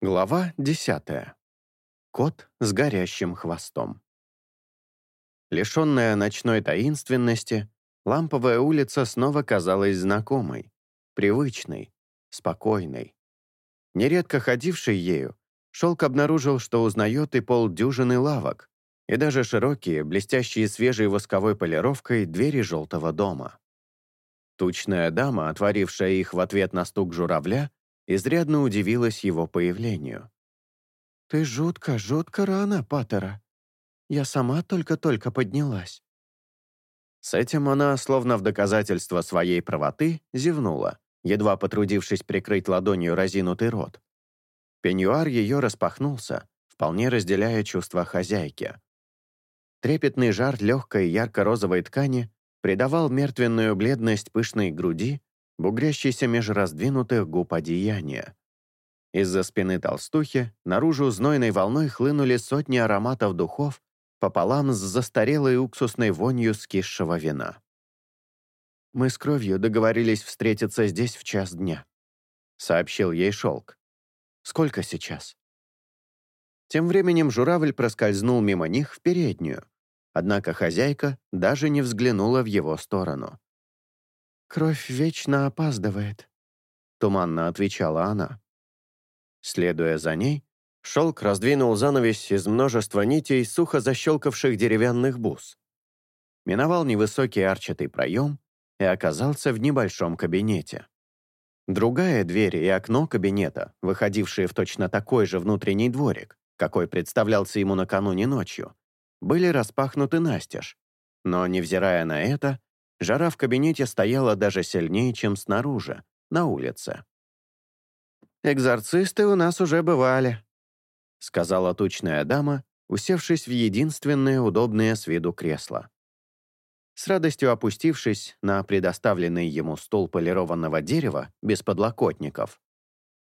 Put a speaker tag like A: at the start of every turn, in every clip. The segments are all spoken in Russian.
A: Глава 10. Кот с горящим хвостом. Лишенная ночной таинственности, ламповая улица снова казалась знакомой, привычной, спокойной. Нередко ходивший ею, Шелк обнаружил, что узнает и полдюжины лавок, и даже широкие, блестящие свежей восковой полировкой двери желтого дома. Тучная дама, отворившая их в ответ на стук журавля, изрядно удивилась его появлению.
B: «Ты жутко, жутко рано, Паттера. Я сама только-только поднялась».
A: С этим она, словно в доказательство своей правоты, зевнула, едва потрудившись прикрыть ладонью разинутый рот. Пеньюар ее распахнулся, вполне разделяя чувства хозяйки. Трепетный жар легкой ярко-розовой ткани придавал мертвенную бледность пышной груди бугрящийся меж раздвинутых губ одеяния. Из-за спины толстухи наружу знойной волной хлынули сотни ароматов духов пополам с застарелой уксусной вонью скисшего вина. «Мы с кровью договорились встретиться здесь в час дня», — сообщил ей шелк. «Сколько сейчас?» Тем временем журавль проскользнул мимо них в переднюю, однако хозяйка даже не взглянула в его сторону.
B: «Кровь вечно опаздывает», — туманно отвечала она.
A: Следуя за ней, шелк раздвинул занавесь из множества нитей, сухо защелкавших деревянных бус. Миновал невысокий арчатый проем и оказался в небольшом кабинете. Другая дверь и окно кабинета, выходившие в точно такой же внутренний дворик, какой представлялся ему накануне ночью, были распахнуты настежь, но, невзирая на это, Жара в кабинете стояла даже сильнее, чем снаружи, на улице.
B: «Экзорцисты у нас уже бывали», —
A: сказала тучная дама, усевшись в единственное удобное с виду кресло. С радостью опустившись на предоставленный ему стол полированного дерева без подлокотников,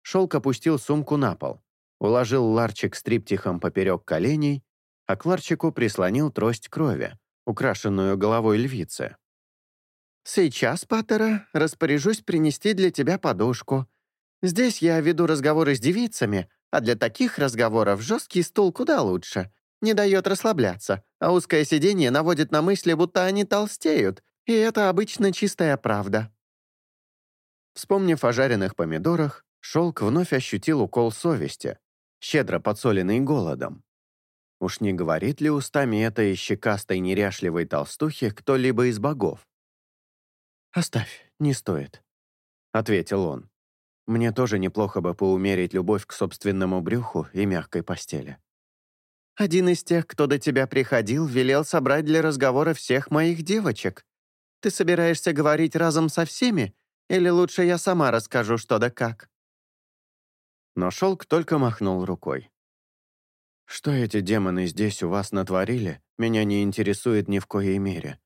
A: Шелк опустил сумку на пол, уложил ларчик с триптихом поперек коленей, а к ларчику прислонил трость крови, украшенную головой львицы.
B: «Сейчас, Паттера, распоряжусь принести для тебя подушку. Здесь я веду разговоры с девицами, а для таких разговоров жесткий стул куда лучше. Не дает расслабляться, а узкое сиденье наводит на мысли, будто они толстеют, и это обычно чистая правда».
A: Вспомнив о жареных помидорах, Шелк вновь ощутил укол совести, щедро подсоленный голодом. Уж не говорит ли устами этой щекастой неряшливой толстухи кто-либо из богов? «Оставь, не стоит», — ответил он. «Мне тоже неплохо бы поумерить любовь к собственному брюху и мягкой постели».
B: «Один из тех, кто до тебя приходил, велел собрать для разговора всех моих девочек. Ты собираешься говорить разом со всеми, или лучше я сама расскажу, что да как?»
A: Но Шелк только махнул рукой. «Что эти демоны здесь у вас натворили, меня не интересует ни в коей мере.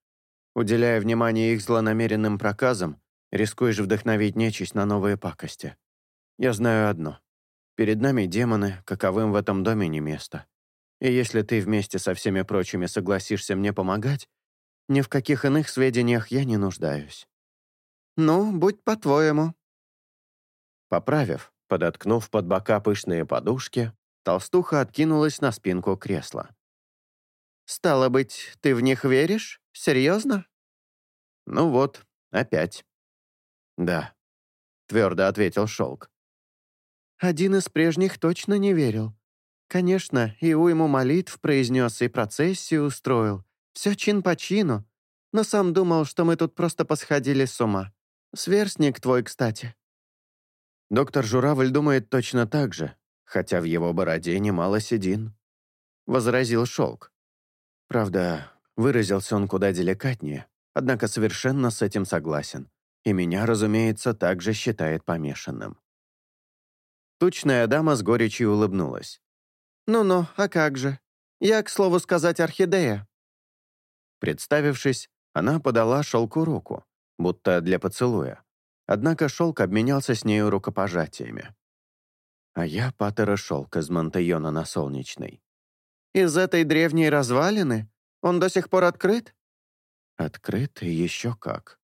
A: Уделяя внимание их злонамеренным проказам, рискуешь вдохновить нечисть на новые пакости. Я знаю одно. Перед нами демоны, каковым в этом доме не место. И если ты вместе со всеми прочими согласишься мне помогать, ни в каких иных сведениях я не нуждаюсь.
B: Ну, будь по-твоему.
A: Поправив, подоткнув под бока пышные подушки, толстуха откинулась на спинку кресла.
B: «Стало быть, ты в них веришь? Серьезно?»
A: «Ну вот, опять». «Да», — твердо ответил Шелк.
B: «Один из прежних точно не верил. Конечно, и уйму молитв произнес, и процессию устроил. Все чин по чину. Но сам думал, что мы тут просто посходили с ума. Сверстник твой, кстати».
A: Доктор Журавль думает точно так же, хотя в его бороде немало седин. Возразил Шелк. Правда, выразился он куда деликатнее, однако совершенно с этим согласен. И меня, разумеется, также считает помешанным. Тучная дама с горечью улыбнулась.
B: «Ну-ну, а как же? Я, к слову сказать, орхидея».
A: Представившись, она подала шелку руку, будто для поцелуя. Однако шелк обменялся с нею рукопожатиями. А я патера шелк из Монтайона на Солнечной.
B: Из этой древней развалины? Он до сих пор открыт?»
A: «Открыт и еще как».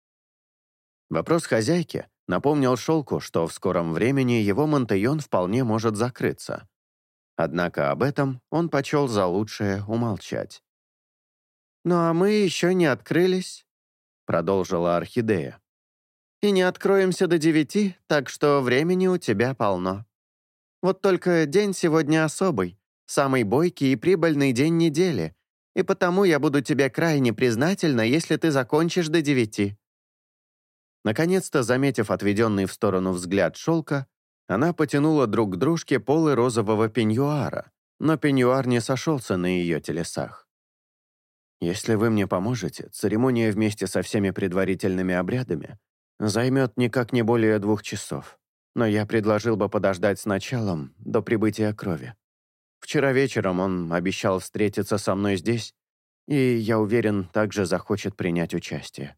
A: Вопрос хозяйки, напомнил Шелку, что в скором времени его Монтейон вполне может закрыться. Однако об этом он почел за лучшее умолчать.
B: «Ну а мы еще не открылись», — продолжила Орхидея. «И не откроемся до девяти, так что времени у тебя полно. Вот только день сегодня особый, самый бойкий и прибыльный день недели, и потому я буду тебе крайне признательна, если ты закончишь до девяти».
A: Наконец-то, заметив отведенный в сторону взгляд шелка, она потянула друг к дружке полы розового пеньюара, но пеньюар не сошелся на ее телесах. «Если вы мне поможете, церемония вместе со всеми предварительными обрядами займет никак не более двух часов, но я предложил бы подождать с началом до прибытия крови. Вчера вечером он обещал встретиться со мной здесь, и, я уверен, также захочет принять участие.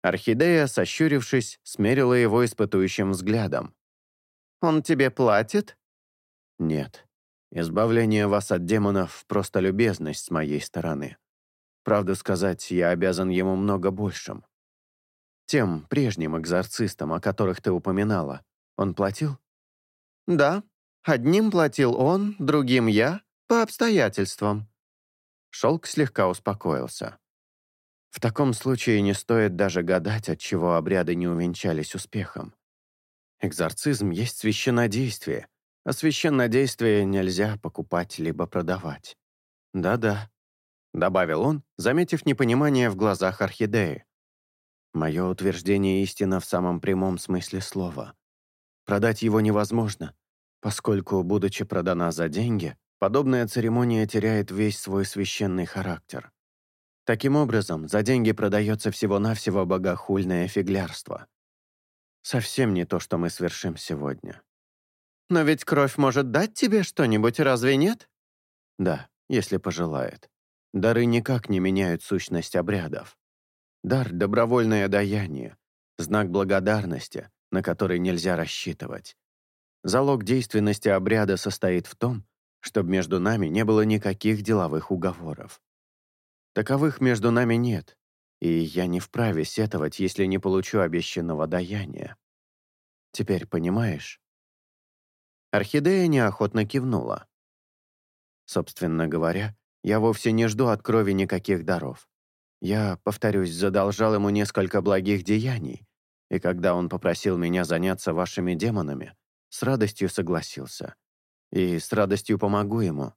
A: Орхидея, сощурившись, смерила его испытующим взглядом.
B: «Он тебе платит?»
A: «Нет. Избавление вас от демонов — просто любезность с моей стороны. Правду сказать, я обязан ему много большим. Тем прежним экзорцистам, о которых ты упоминала, он платил?»
B: «Да. Одним платил он, другим я, по обстоятельствам».
A: Шелк слегка успокоился. В таком случае не стоит даже гадать, от чего обряды не увенчались успехом. Экзорцизм есть священнодействие, а священнодействие нельзя покупать либо продавать. «Да-да», — добавил он, заметив непонимание в глазах орхидеи. «Мое утверждение истина в самом прямом смысле слова. Продать его невозможно, поскольку, будучи продана за деньги, подобная церемония теряет весь свой священный характер. Таким образом, за деньги продается всего-навсего богохульное фиглярство. Совсем не то, что мы свершим сегодня.
B: Но ведь кровь может дать тебе что-нибудь, разве нет?
A: Да, если пожелает. Дары никак не меняют сущность обрядов. Дар — добровольное даяние, знак благодарности, на который нельзя рассчитывать. Залог действенности обряда состоит в том, чтобы между нами не было никаких деловых уговоров. Таковых между нами нет, и я не вправе сетовать, если не получу обещанного даяния. Теперь понимаешь?» Орхидея неохотно кивнула. Собственно говоря, я вовсе не жду от крови никаких даров. Я, повторюсь, задолжал ему несколько благих деяний, и когда он попросил меня заняться вашими демонами, с радостью согласился. И с радостью помогу ему.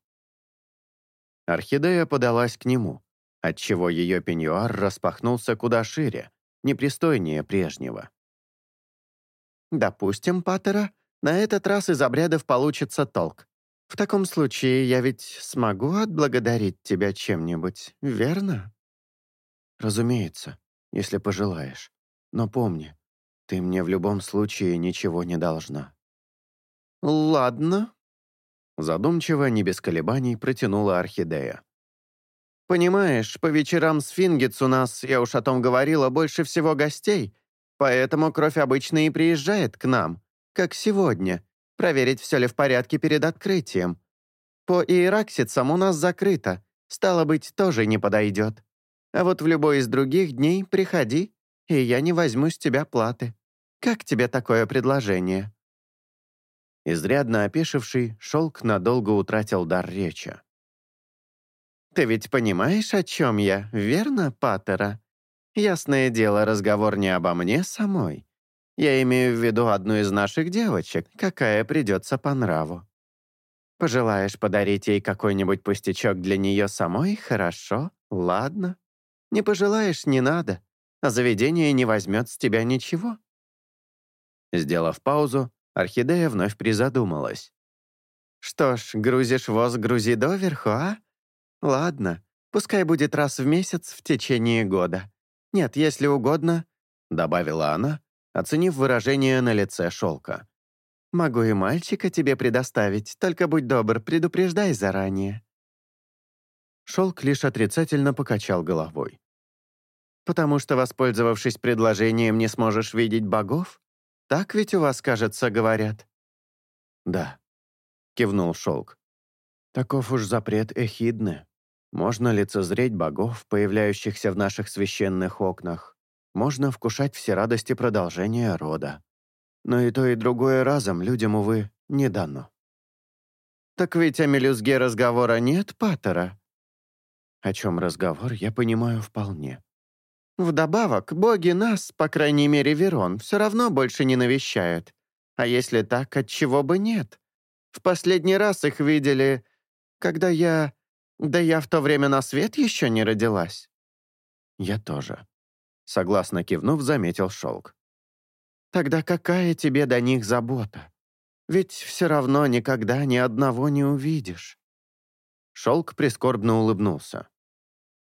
A: Орхидея подалась к нему, отчего ее пеньюар распахнулся куда шире, непристойнее прежнего.
B: «Допустим, Паттера, на этот раз из обрядов получится толк. В таком случае я ведь смогу отблагодарить тебя чем-нибудь, верно?»
A: «Разумеется, если пожелаешь. Но помни, ты мне в любом случае ничего не должна».
B: «Ладно», —
A: задумчиво, не без колебаний протянула Орхидея.
B: Понимаешь, по вечерам с Фингетс у нас, я уж о том говорила, больше всего гостей, поэтому кровь обычно и приезжает к нам, как сегодня, проверить, все ли в порядке перед открытием. По иераксицам у нас закрыто, стало быть, тоже не подойдет. А вот в любой из других дней приходи, и я не возьму с тебя платы. Как тебе такое предложение?»
A: Изрядно опешивший, шелк надолго утратил дар речи.
B: Ты ведь понимаешь, о чем я, верно, Паттера? Ясное дело, разговор не обо мне самой. Я имею в виду одну из наших девочек, какая придется по нраву. Пожелаешь подарить ей какой-нибудь пустячок для нее самой? Хорошо, ладно. Не пожелаешь — не надо. А заведение не возьмет с тебя ничего.
A: Сделав паузу, Орхидея вновь призадумалась.
B: «Что ж, грузишь воз, грузи доверху, а? «Ладно, пускай будет раз в месяц в течение года. Нет, если угодно», — добавила она, оценив выражение на лице шелка. «Могу и мальчика тебе предоставить, только будь добр, предупреждай заранее».
A: Шелк лишь отрицательно покачал головой.
B: «Потому что, воспользовавшись предложением, не сможешь видеть богов? Так ведь у вас, кажется, говорят?»
A: «Да», — кивнул Шелк. «Таков уж запрет Эхидны». Можно лицезреть богов, появляющихся в наших священных окнах, можно вкушать все радости продолжения рода. Но и то, и другое разом людям, увы, не дано.
B: «Так ведь о мелюзге разговора нет, Паттера?»
A: О чем разговор, я понимаю вполне.
B: «Вдобавок, боги нас, по крайней мере Верон, все равно больше не навещают. А если так, от чего бы нет? В последний раз их видели, когда я... Да я в то время на свет еще не родилась».
A: «Я тоже», — согласно кивнув, заметил Шелк.
B: «Тогда какая тебе до них забота? Ведь все равно никогда ни одного не увидишь».
A: Шелк прискорбно улыбнулся.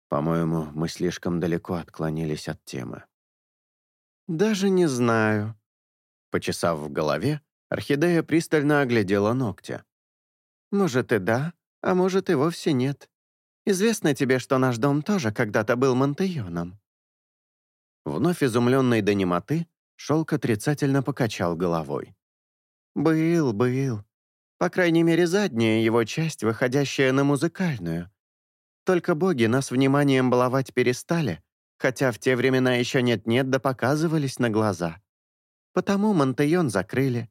A: «По-моему, мы слишком далеко отклонились от темы».
B: «Даже не знаю».
A: Почесав в голове, орхидея пристально оглядела ногти.
B: «Может и да, а может и вовсе нет. Известно тебе, что наш дом тоже когда-то был Монтеоном».
A: Вновь изумленный до немоты, Шелк отрицательно покачал головой.
B: «Был, был. По крайней мере, задняя его часть, выходящая на музыкальную. Только боги нас вниманием баловать перестали, хотя в те времена еще нет-нет да показывались на глаза. Потому Монтеон закрыли,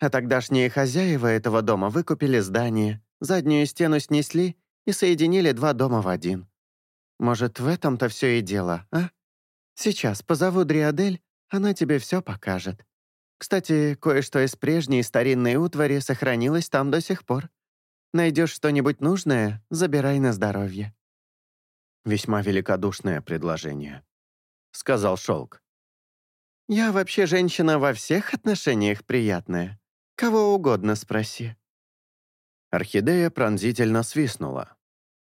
B: а тогдашние хозяева этого дома выкупили здание, заднюю стену снесли и соединили два дома в один. Может, в этом-то все и дело, а? Сейчас позову Дриадель, она тебе все покажет. Кстати, кое-что из прежней старинной утвари сохранилось там до сих пор. Найдешь что-нибудь нужное — забирай на здоровье».
A: «Весьма великодушное предложение», — сказал Шелк.
B: «Я вообще женщина во всех отношениях приятная. Кого угодно спроси».
A: Орхидея пронзительно свистнула.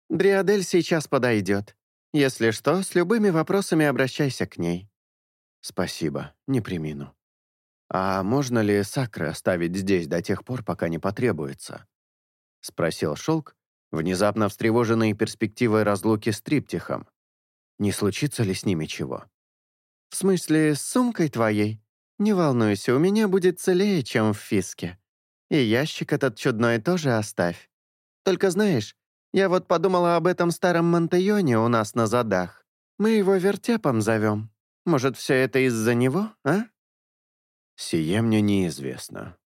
B: «Дриадель сейчас подойдет. Если что, с любыми вопросами обращайся к ней».
A: «Спасибо, не примину». «А можно ли сакры оставить здесь до тех пор, пока не потребуется?» — спросил Шелк, внезапно встревоженный перспективой разлуки с Триптихом. «Не случится ли с ними чего?»
B: «В смысле, с сумкой твоей? Не волнуйся, у меня будет целее, чем в Фиске. И ящик этот чудной тоже оставь. Только знаешь, я вот подумала об этом старом Монтайоне у нас на задах. Мы его вертепом зовем. Может, все это из-за него, а?»
A: «Сие мне неизвестно».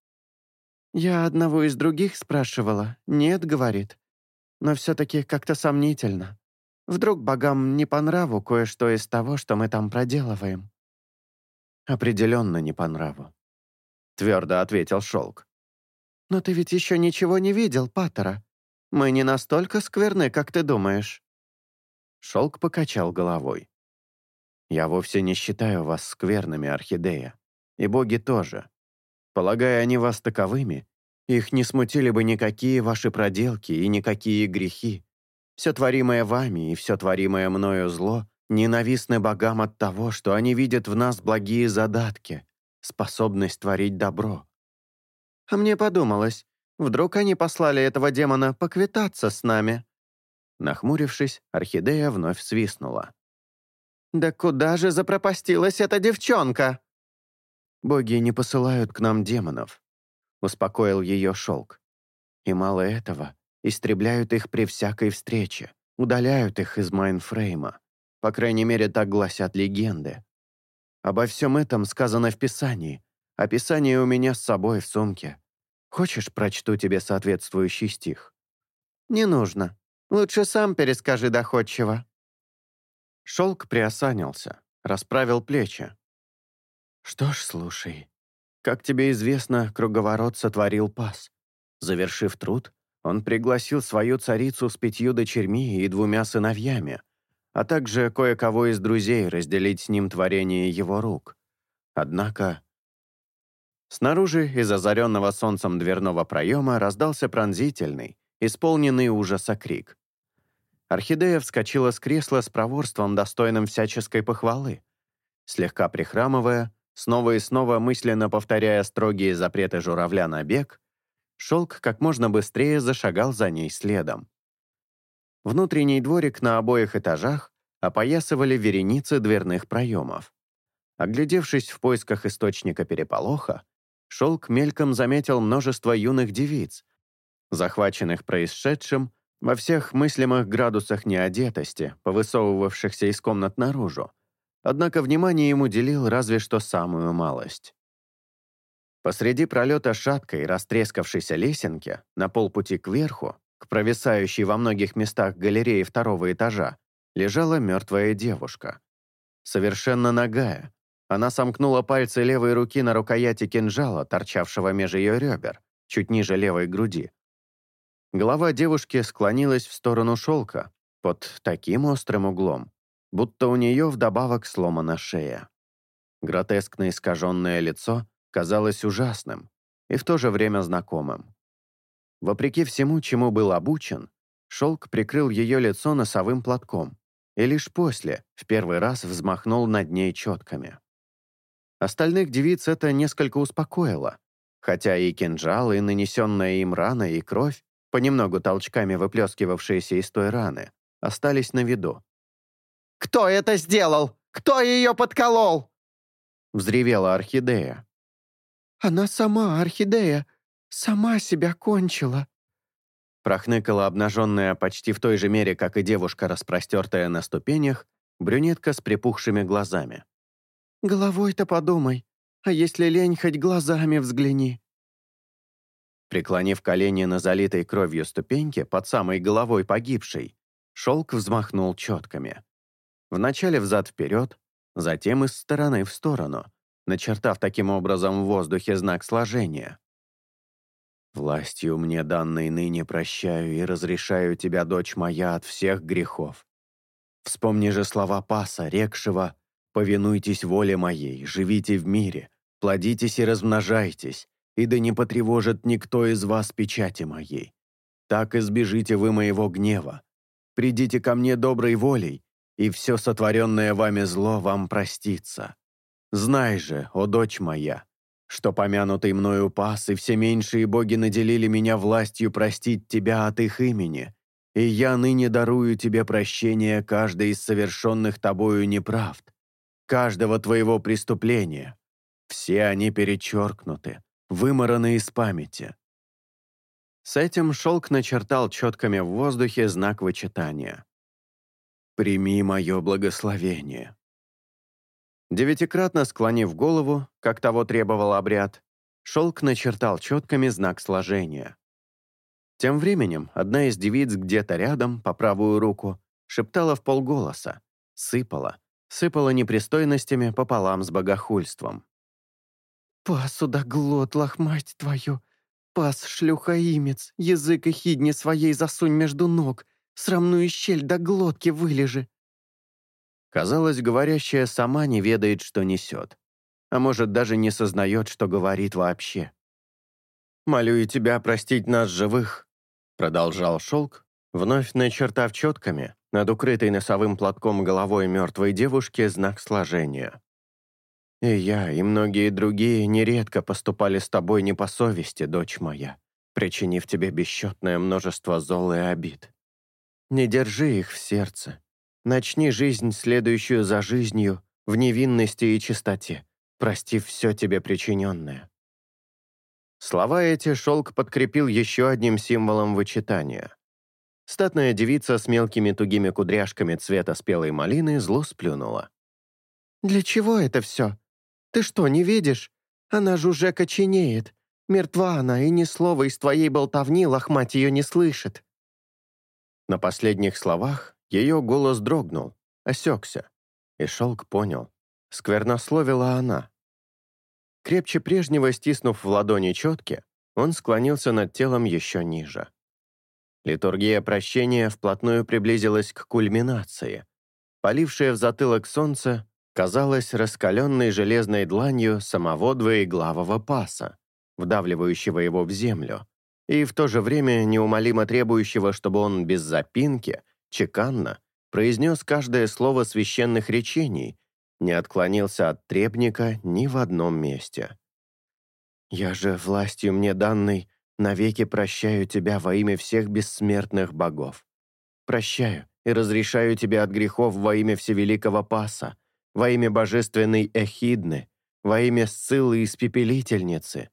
B: «Я одного из других спрашивала. Нет, — говорит. Но все-таки как-то сомнительно. Вдруг богам не по нраву кое-что из того, что мы там проделываем?»
A: «Определенно не по нраву», — твердо ответил Шелк.
B: «Но ты ведь еще ничего не видел, Паттера. Мы не настолько скверны, как ты думаешь».
A: Шелк покачал головой. «Я вовсе не считаю вас скверными, Орхидея. И боги тоже. Полагая они вас таковыми, их не смутили бы никакие ваши проделки и никакие грехи. Все творимое вами и все творимое мною зло ненавистны богам от того, что они видят в нас благие задатки, способность творить добро.
B: А мне подумалось, вдруг они послали этого демона поквитаться с нами?»
A: Нахмурившись, орхидея вновь свистнула.
B: «Да куда же запропастилась эта девчонка?»
A: «Боги не посылают к нам демонов», — успокоил ее шелк. «И мало этого, истребляют их при всякой встрече, удаляют их из майнфрейма. По крайней мере, так гласят легенды. Обо всем этом сказано в Писании. Описание у меня с собой в сумке. Хочешь, прочту тебе соответствующий стих?»
B: «Не нужно. Лучше сам перескажи доходчиво».
A: Шелк приосанился, расправил плечи, «Что ж, слушай. Как тебе известно, круговорот сотворил пас. Завершив труд, он пригласил свою царицу с пятью дочерьми и двумя сыновьями, а также кое-кого из друзей разделить с ним творение его рук. Однако... Снаружи из озаренного солнцем дверного проема раздался пронзительный, исполненный ужаса крик. Орхидея вскочила с кресла с проворством, достойным всяческой похвалы. Слегка прихрамывая, Снова и снова мысленно повторяя строгие запреты журавля на бег, шелк как можно быстрее зашагал за ней следом. Внутренний дворик на обоих этажах опоясывали вереницы дверных проемов. Оглядевшись в поисках источника переполоха, шелк мельком заметил множество юных девиц, захваченных происшедшим во всех мыслимых градусах неодетости, повысовывавшихся из комнат наружу, однако внимание ему делил разве что самую малость. Посреди пролета шаткой, растрескавшейся лесенки, на полпути кверху, к провисающей во многих местах галереи второго этажа, лежала мертвая девушка. Совершенно нагая. Она сомкнула пальцы левой руки на рукояти кинжала, торчавшего меж ее ребер, чуть ниже левой груди. Голова девушки склонилась в сторону шелка, под таким острым углом, будто у нее вдобавок сломана шея. Гротескно искаженное лицо казалось ужасным и в то же время знакомым. Вопреки всему, чему был обучен, шелк прикрыл ее лицо носовым платком и лишь после в первый раз взмахнул над ней четками. Остальных девиц это несколько успокоило, хотя и кинжал, и нанесенная им рана, и кровь, понемногу толчками выплескивавшиеся из той раны, остались на виду.
B: «Кто это сделал? Кто ее подколол?»
A: Взревела орхидея.
B: «Она сама, орхидея, сама себя кончила»,
A: Прохныкала обнаженная почти в той же мере, как и девушка, распростертая на ступенях, брюнетка с припухшими глазами.
B: «Головой-то подумай, а если лень, хоть глазами взгляни».
A: Преклонив колени на залитой кровью ступеньке под самой головой погибшей, шелк взмахнул четками. Вначале взад-вперед, затем из стороны в сторону, начертав таким образом в воздухе знак сложения. «Властью мне данной ныне прощаю и разрешаю тебя, дочь моя, от всех грехов. Вспомни же слова Паса, рекшего, «Повинуйтесь воле моей, живите в мире, плодитесь и размножайтесь, и да не потревожит никто из вас печати моей. Так избежите вы моего гнева. Придите ко мне доброй волей, и все сотворенное вами зло вам простится. Знай же, о дочь моя, что помянутый мною пас и все меньшие боги наделили меня властью простить тебя от их имени, и я ныне дарую тебе прощение каждой из совершенных тобою неправд, каждого твоего преступления. Все они перечеркнуты, вымораны из памяти. С этим шелк начертал четками в воздухе знак вычитания. «Прими мое благословение». Девятикратно склонив голову, как того требовал обряд, шелк начертал четками знак сложения. Тем временем одна из девиц где-то рядом, по правую руку, шептала в полголоса, сыпала, сыпала непристойностями пополам с богохульством.
B: «Пас удоглот, лохмать твою! Пас шлюхаимец, язык и хидни своей засунь между ног, срамную щель до глотки вылежи!»
A: Казалось, говорящая сама не ведает, что несет. А может, даже не сознает, что говорит вообще. «Молю и тебя простить нас живых», — продолжал Шелк, вновь начертав четками над укрытой носовым платком головой мертвой девушки знак сложения. «И я, и многие другие нередко поступали с тобой не по совести, дочь моя, причинив тебе бесчетное множество зол и обид. Не держи их в сердце, Начни жизнь, следующую за жизнью, в невинности и чистоте, простив все тебе причиненное». Слова эти шелк подкрепил еще одним символом вычитания. Статная девица с мелкими тугими кудряшками цвета спелой малины зло сплюнула.
B: «Для чего это все? Ты что, не видишь? Она же уже коченеет. Мертва она, и ни слова из твоей болтовни лохмать ее не слышит».
A: На последних словах ее голос дрогнул, осекся, и шелк понял. Сквернословила она. Крепче прежнего стиснув в ладони четки, он склонился над телом еще ниже. Литургия прощения вплотную приблизилась к кульминации. Полившее в затылок солнце казалось раскаленной железной дланью самого двоеглавого паса, вдавливающего его в землю, и в то же время неумолимо требующего, чтобы он без запинки — чеканно произнес каждое слово священных речений, не отклонился от требника ни в одном месте. «Я же, властью мне данной, навеки прощаю тебя во имя всех бессмертных богов. Прощаю и разрешаю тебе от грехов во имя Всевеликого Паса, во имя божественной Эхидны, во имя Сциллы Испепелительницы».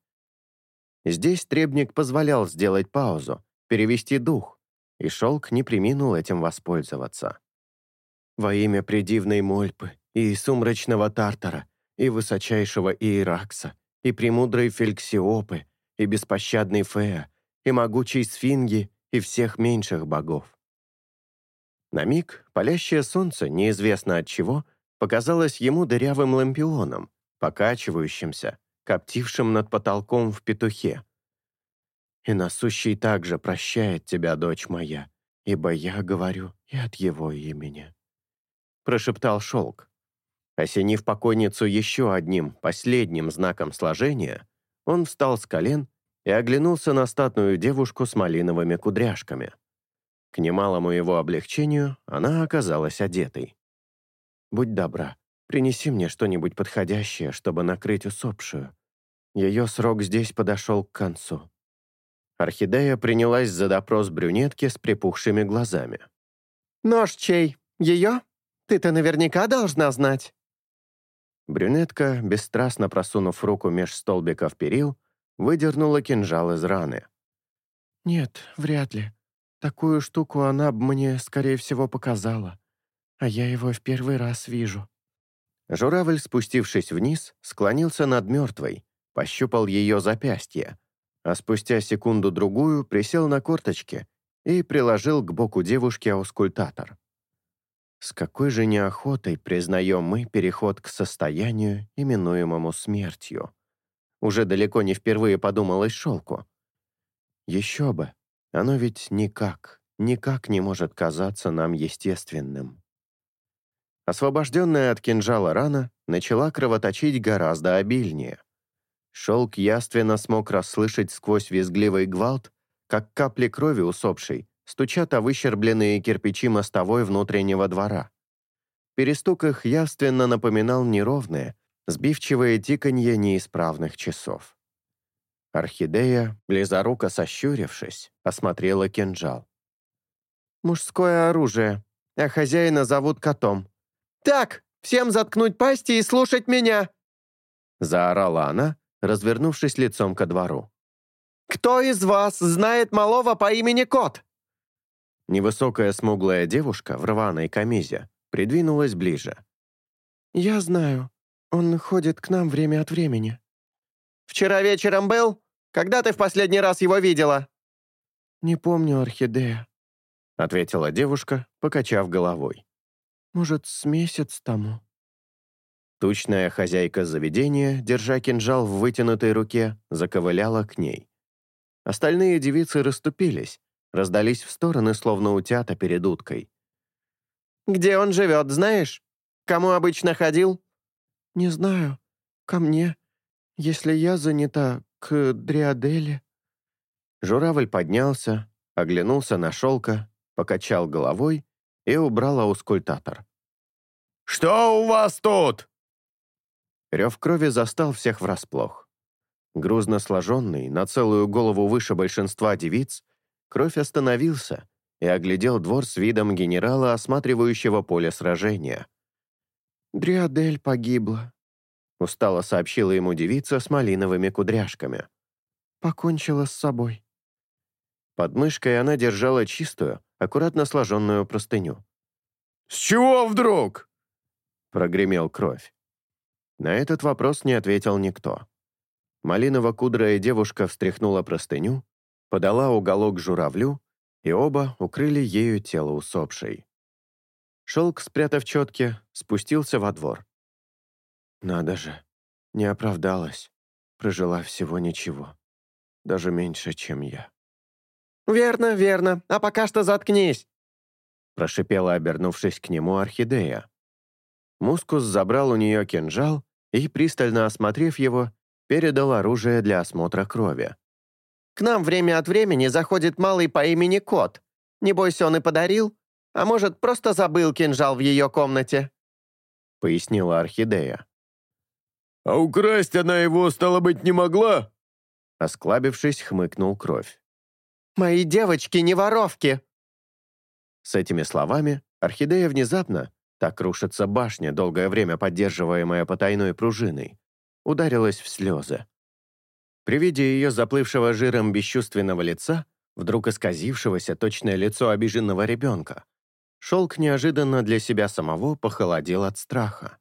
A: Здесь требник позволял сделать паузу, перевести дух, и Шелк не приминул этим воспользоваться. «Во имя предивной Мольпы и сумрачного Тартара, и высочайшего Иеракса, и премудрой Фельксиопы, и беспощадной Фея, и могучей Сфинги, и всех меньших богов. На миг палящее солнце, неизвестно от чего, показалось ему дырявым лампионом, покачивающимся, коптившим над потолком в петухе. «И насущий также прощает тебя, дочь моя, ибо я говорю и от его имени», — прошептал шелк. Осенив покойницу еще одним, последним знаком сложения, он встал с колен и оглянулся на статную девушку с малиновыми кудряшками. К немалому его облегчению она оказалась одетой. «Будь добра, принеси мне что-нибудь подходящее, чтобы накрыть усопшую. Ее срок здесь подошел к концу». Орхидея принялась за допрос брюнетки с припухшими глазами.
B: «Нож чей? Ее? Ты-то наверняка должна знать».
A: Брюнетка, бесстрастно просунув руку меж столбиков перил, выдернула кинжал из раны.
B: «Нет, вряд ли. Такую штуку она б мне, скорее всего, показала. А я его в первый раз вижу».
A: Журавль, спустившись вниз, склонился над мертвой, пощупал ее запястье, а спустя секунду-другую присел на корточки и приложил к боку девушки аускультатор. С какой же неохотой признаем мы переход к состоянию, именуемому смертью? Уже далеко не впервые подумалось шелку. Еще бы, оно ведь никак, никак не может казаться нам естественным. Освобожденная от кинжала рана начала кровоточить гораздо обильнее. Шелк яственно смог расслышать сквозь визгливый гвалт, как капли крови усопшей стучат о выщербленные кирпичи мостовой внутреннего двора. Перестук их явственно напоминал неровное, сбивчивое тиканье неисправных часов. Орхидея, близоруко сощурившись, осмотрела кинжал.
B: «Мужское оружие, а хозяина зовут котом. Так, всем заткнуть пасти и слушать меня!»
A: Заорала она, развернувшись лицом ко двору.
B: «Кто из вас знает малого по имени Кот?»
A: Невысокая смуглая девушка в рваной камизе придвинулась ближе.
B: «Я знаю. Он ходит к нам время от времени». «Вчера вечером был? Когда ты в последний раз его видела?»
C: «Не помню, Орхидея», —
A: ответила девушка, покачав головой.
C: «Может, с месяц тому?»
A: Тучная хозяйка заведения, держа кинжал в вытянутой руке, заковыляла к ней. Остальные девицы расступились, раздались в стороны, словно утята перед уткой.
B: «Где он живет, знаешь? Кому обычно ходил?»
C: «Не знаю. Ко мне. Если я занята, к Дриаделе».
A: Журавль поднялся, оглянулся на шелка, покачал головой и убрал аускультатор.
D: «Что у вас тут?»
A: Рев крови застал всех врасплох. Грузно сложенный, на целую голову выше большинства девиц, кровь остановился и оглядел двор с видом генерала, осматривающего поле сражения.
C: «Дриадель погибла», —
A: устало сообщила ему девица с малиновыми кудряшками.
C: «Покончила с собой».
A: Под мышкой она держала чистую, аккуратно сложенную простыню.
D: «С чего вдруг?»
A: — прогремел кровь. На этот вопрос не ответил никто. Малиново-кудрая девушка встряхнула простыню, подала уголок журавлю, и оба укрыли ею тело усопшей. Шелк, спрятав четки, спустился во двор. Надо же, не оправдалась, прожила всего ничего, даже меньше, чем я.
B: «Верно, верно, а пока что заткнись!»
A: прошипела, обернувшись к нему орхидея. Мускус забрал у нее кинжал и, пристально осмотрев его, передал оружие для осмотра крови.
B: К нам время от времени заходит малый по имени Кот. Небось, он и подарил, а может, просто забыл кинжал в ее комнате», —
A: пояснила Орхидея.
D: «А украсть она его, стало быть, не могла?»
A: Осклабившись, хмыкнул кровь.
B: «Мои девочки не воровки!»
A: С этими словами Орхидея внезапно, так рушится башня, долгое время поддерживаемая потайной пружиной, ударилась в слезы. При виде ее заплывшего жиром бесчувственного лица, вдруг исказившегося точное лицо обиженного ребенка, шелк неожиданно для себя самого похолодел от страха.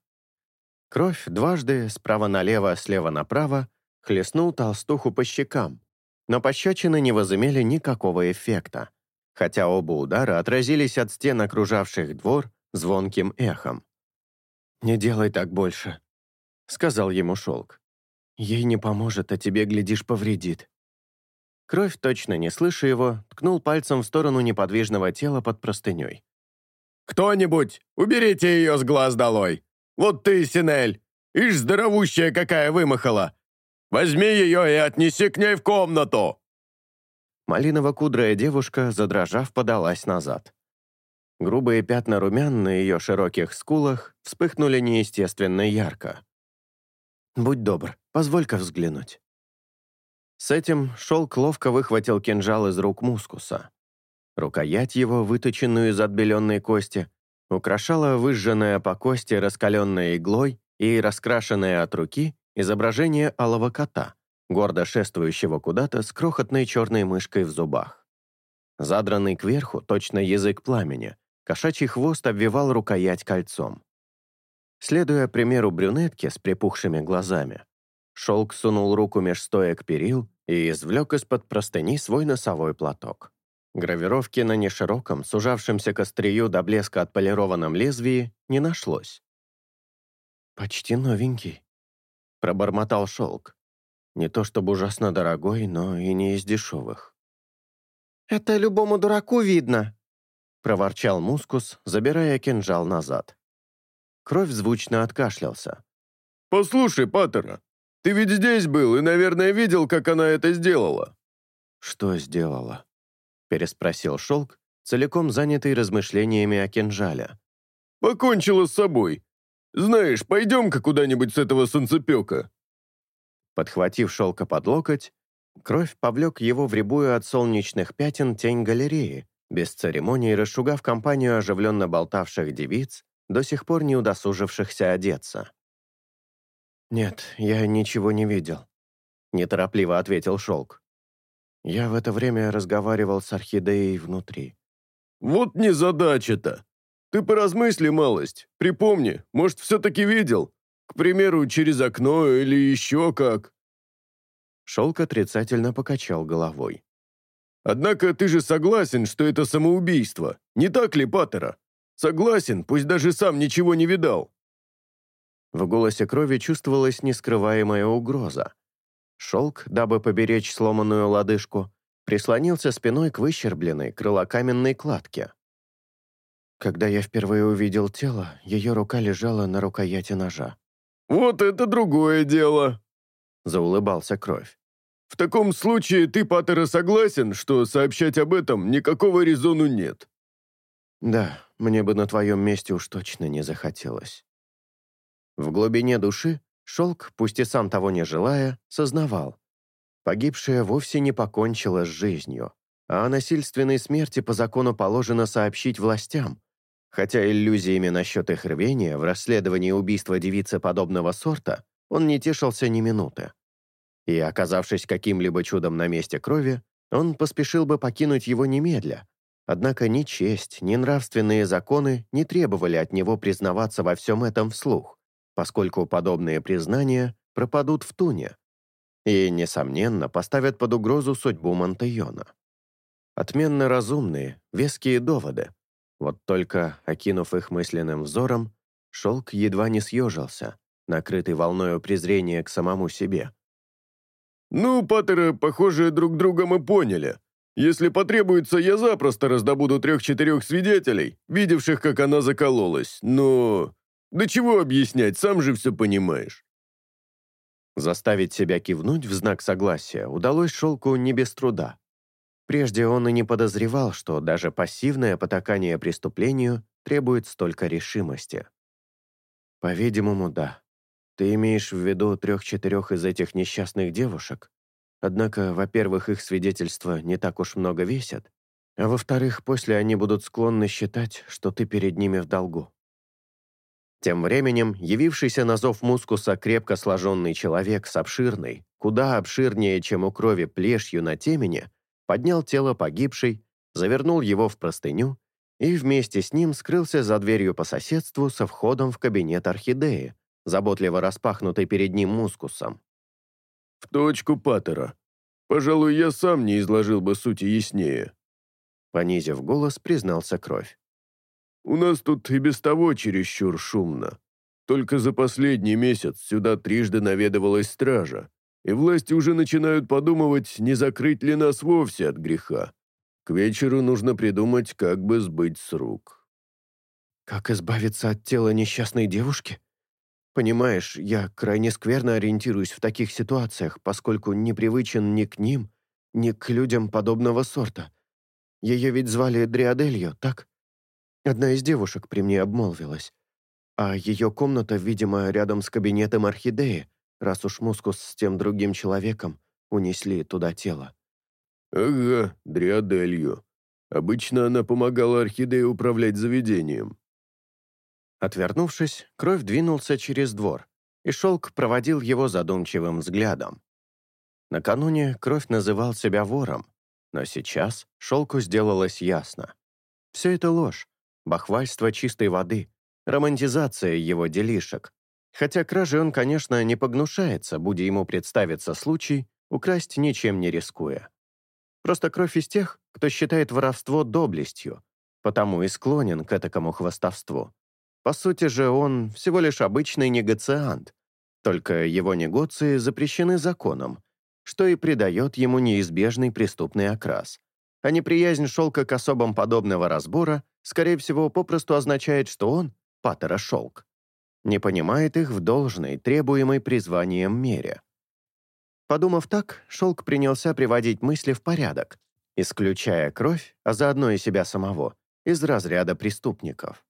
A: Кровь дважды, справа налево, слева направо, хлестнул толстуху по щекам, но пощечины не возымели никакого эффекта, хотя оба удара отразились от стен окружавших двор звонким эхом. «Не делай так больше», — сказал ему Шелк. «Ей не поможет, а тебе, глядишь, повредит». Кровь, точно не слыша его, ткнул пальцем в сторону неподвижного тела под простыней.
D: «Кто-нибудь, уберите ее с глаз долой! Вот ты, Синель! Ишь, здоровущая какая вымахала! Возьми ее и отнеси к ней в комнату!»
A: Малиново-кудрая девушка, задрожав, подалась назад. Грубые пятна румян на ее широких скулах вспыхнули неестественно ярко. «Будь добр, позволь-ка взглянуть». С этим шелк ловко выхватил кинжал из рук мускуса. Рукоять его, выточенную из отбеленной кости, украшала выжженная по кости раскаленной иглой и раскрашенное от руки изображение алого кота, гордо шествующего куда-то с крохотной черной мышкой в зубах. Задранный кверху, точно язык пламени, кошачий хвост обвивал рукоять кольцом. Следуя примеру брюнетки с припухшими глазами, Шелк сунул руку меж стоек перил и извлек из-под простыни свой носовой платок. Гравировки на нешироком, сужавшемся к острию до блеска отполированном лезвии не нашлось. «Почти новенький», — пробормотал шелк. «Не то чтобы ужасно дорогой, но и не из дешевых».
B: «Это любому дураку видно», —
A: проворчал Мускус, забирая кинжал назад. Кровь звучно откашлялся.
D: «Послушай, Паттера, ты ведь здесь был и, наверное, видел, как она это сделала».
A: «Что сделала?» — переспросил Шелк, целиком занятый размышлениями о кинжале.
D: «Покончила с собой. Знаешь, пойдем-ка куда-нибудь с этого солнцепека».
A: Подхватив Шелка под локоть, кровь повлек его в рябую от солнечных пятен тень галереи, без церемонии расшугав компанию оживленно болтавших девиц, до сих пор не удосужившихся одеться. «Нет, я ничего не видел», — неторопливо ответил Шелк. «Я в это время разговаривал с орхидеей внутри».
D: «Вот незадача-то! Ты поразмысли малость, припомни, может, все-таки видел? К примеру, через окно или еще как?»
A: Шелк отрицательно покачал головой.
D: «Однако ты же согласен, что это самоубийство, не так ли, Паттера? Согласен, пусть даже сам ничего не видал».
A: В голосе крови чувствовалась нескрываемая угроза. Шелк, дабы поберечь сломанную лодыжку, прислонился спиной к выщербленной крылокаменной кладке. Когда я впервые увидел тело, ее рука лежала на рукояти ножа.
D: «Вот это другое дело!» — заулыбался Кровь. «В таком случае ты, Паттера, согласен, что сообщать об этом никакого резону нет?»
A: «Да, мне бы на твоем месте уж точно не захотелось». В глубине души Шелк, пусть и сам того не желая, сознавал. Погибшая вовсе не покончила с жизнью, а о насильственной смерти по закону положено сообщить властям, хотя иллюзиями насчет их рвения в расследовании убийства девицы подобного сорта он не тешился ни минуты. И, оказавшись каким-либо чудом на месте крови, он поспешил бы покинуть его немедля, Однако ни честь, ни нравственные законы не требовали от него признаваться во всем этом вслух поскольку подобные признания пропадут в туне и, несомненно, поставят под угрозу судьбу Монтейона. Отменно разумные, веские доводы. Вот только, окинув их мысленным взором, шелк едва не съежился, накрытый волною презрения к самому себе.
D: «Ну, Паттеры, похоже, друг друга мы поняли. Если потребуется, я запросто раздобуду трех-четырех свидетелей, видевших, как она закололась, но...» Да чего объяснять, сам же все понимаешь».
A: Заставить себя кивнуть в знак согласия удалось Шелку не без труда. Прежде он и не подозревал, что даже пассивное потакание преступлению требует столько решимости. «По-видимому, да. Ты имеешь в виду трех-четырех из этих несчастных девушек? Однако, во-первых, их свидетельства не так уж много весят, а во-вторых, после они будут склонны считать, что ты перед ними в долгу. Тем временем, явившийся на зов мускуса крепко сложенный человек с обширной, куда обширнее, чем у крови, плешью на темени, поднял тело погибшей, завернул его в простыню и вместе с ним скрылся за дверью по соседству со входом в кабинет орхидеи, заботливо распахнутый перед ним мускусом.
D: «В точку Паттера. Пожалуй, я сам не изложил бы сути яснее».
A: Понизив голос, признался Кровь.
D: «У нас тут и без того чересчур шумно. Только за последний месяц сюда трижды наведывалась стража, и власти уже начинают подумывать, не закрыть ли нас вовсе от греха. К вечеру нужно придумать, как бы сбыть с рук».
C: «Как избавиться от тела несчастной девушки?» Понимаешь, я крайне скверно ориентируюсь в таких ситуациях, поскольку не привычен ни к ним, ни к людям подобного сорта. Ее ведь звали Дриаделью, так? Одна из девушек при мне обмолвилась. А ее комната, видимо, рядом с кабинетом Орхидеи, раз уж Мускус с тем другим человеком унесли туда тело.
D: «Ага, Дриаделью. Обычно она помогала Орхидее управлять заведением.
A: Отвернувшись, Кровь двинулся через двор, и Шелк проводил его задумчивым взглядом. Накануне Кровь называл себя вором, но сейчас Шелку сделалось ясно. Все это ложь, бахвальство чистой воды, романтизация его делишек. Хотя кражи он, конечно, не погнушается, будь ему представиться случай, украсть ничем не рискуя. Просто Кровь из тех, кто считает воровство доблестью, потому и склонен к этакому хвастовству. По сути же, он всего лишь обычный негациант, только его негоции запрещены законом, что и придает ему неизбежный преступный окрас. А неприязнь шелка к особам подобного разбора, скорее всего, попросту означает, что он, Паттера Шелк, не понимает их в должной, требуемой призванием мере. Подумав так, Шелк принялся приводить мысли в порядок, исключая кровь, а заодно и себя самого, из разряда преступников.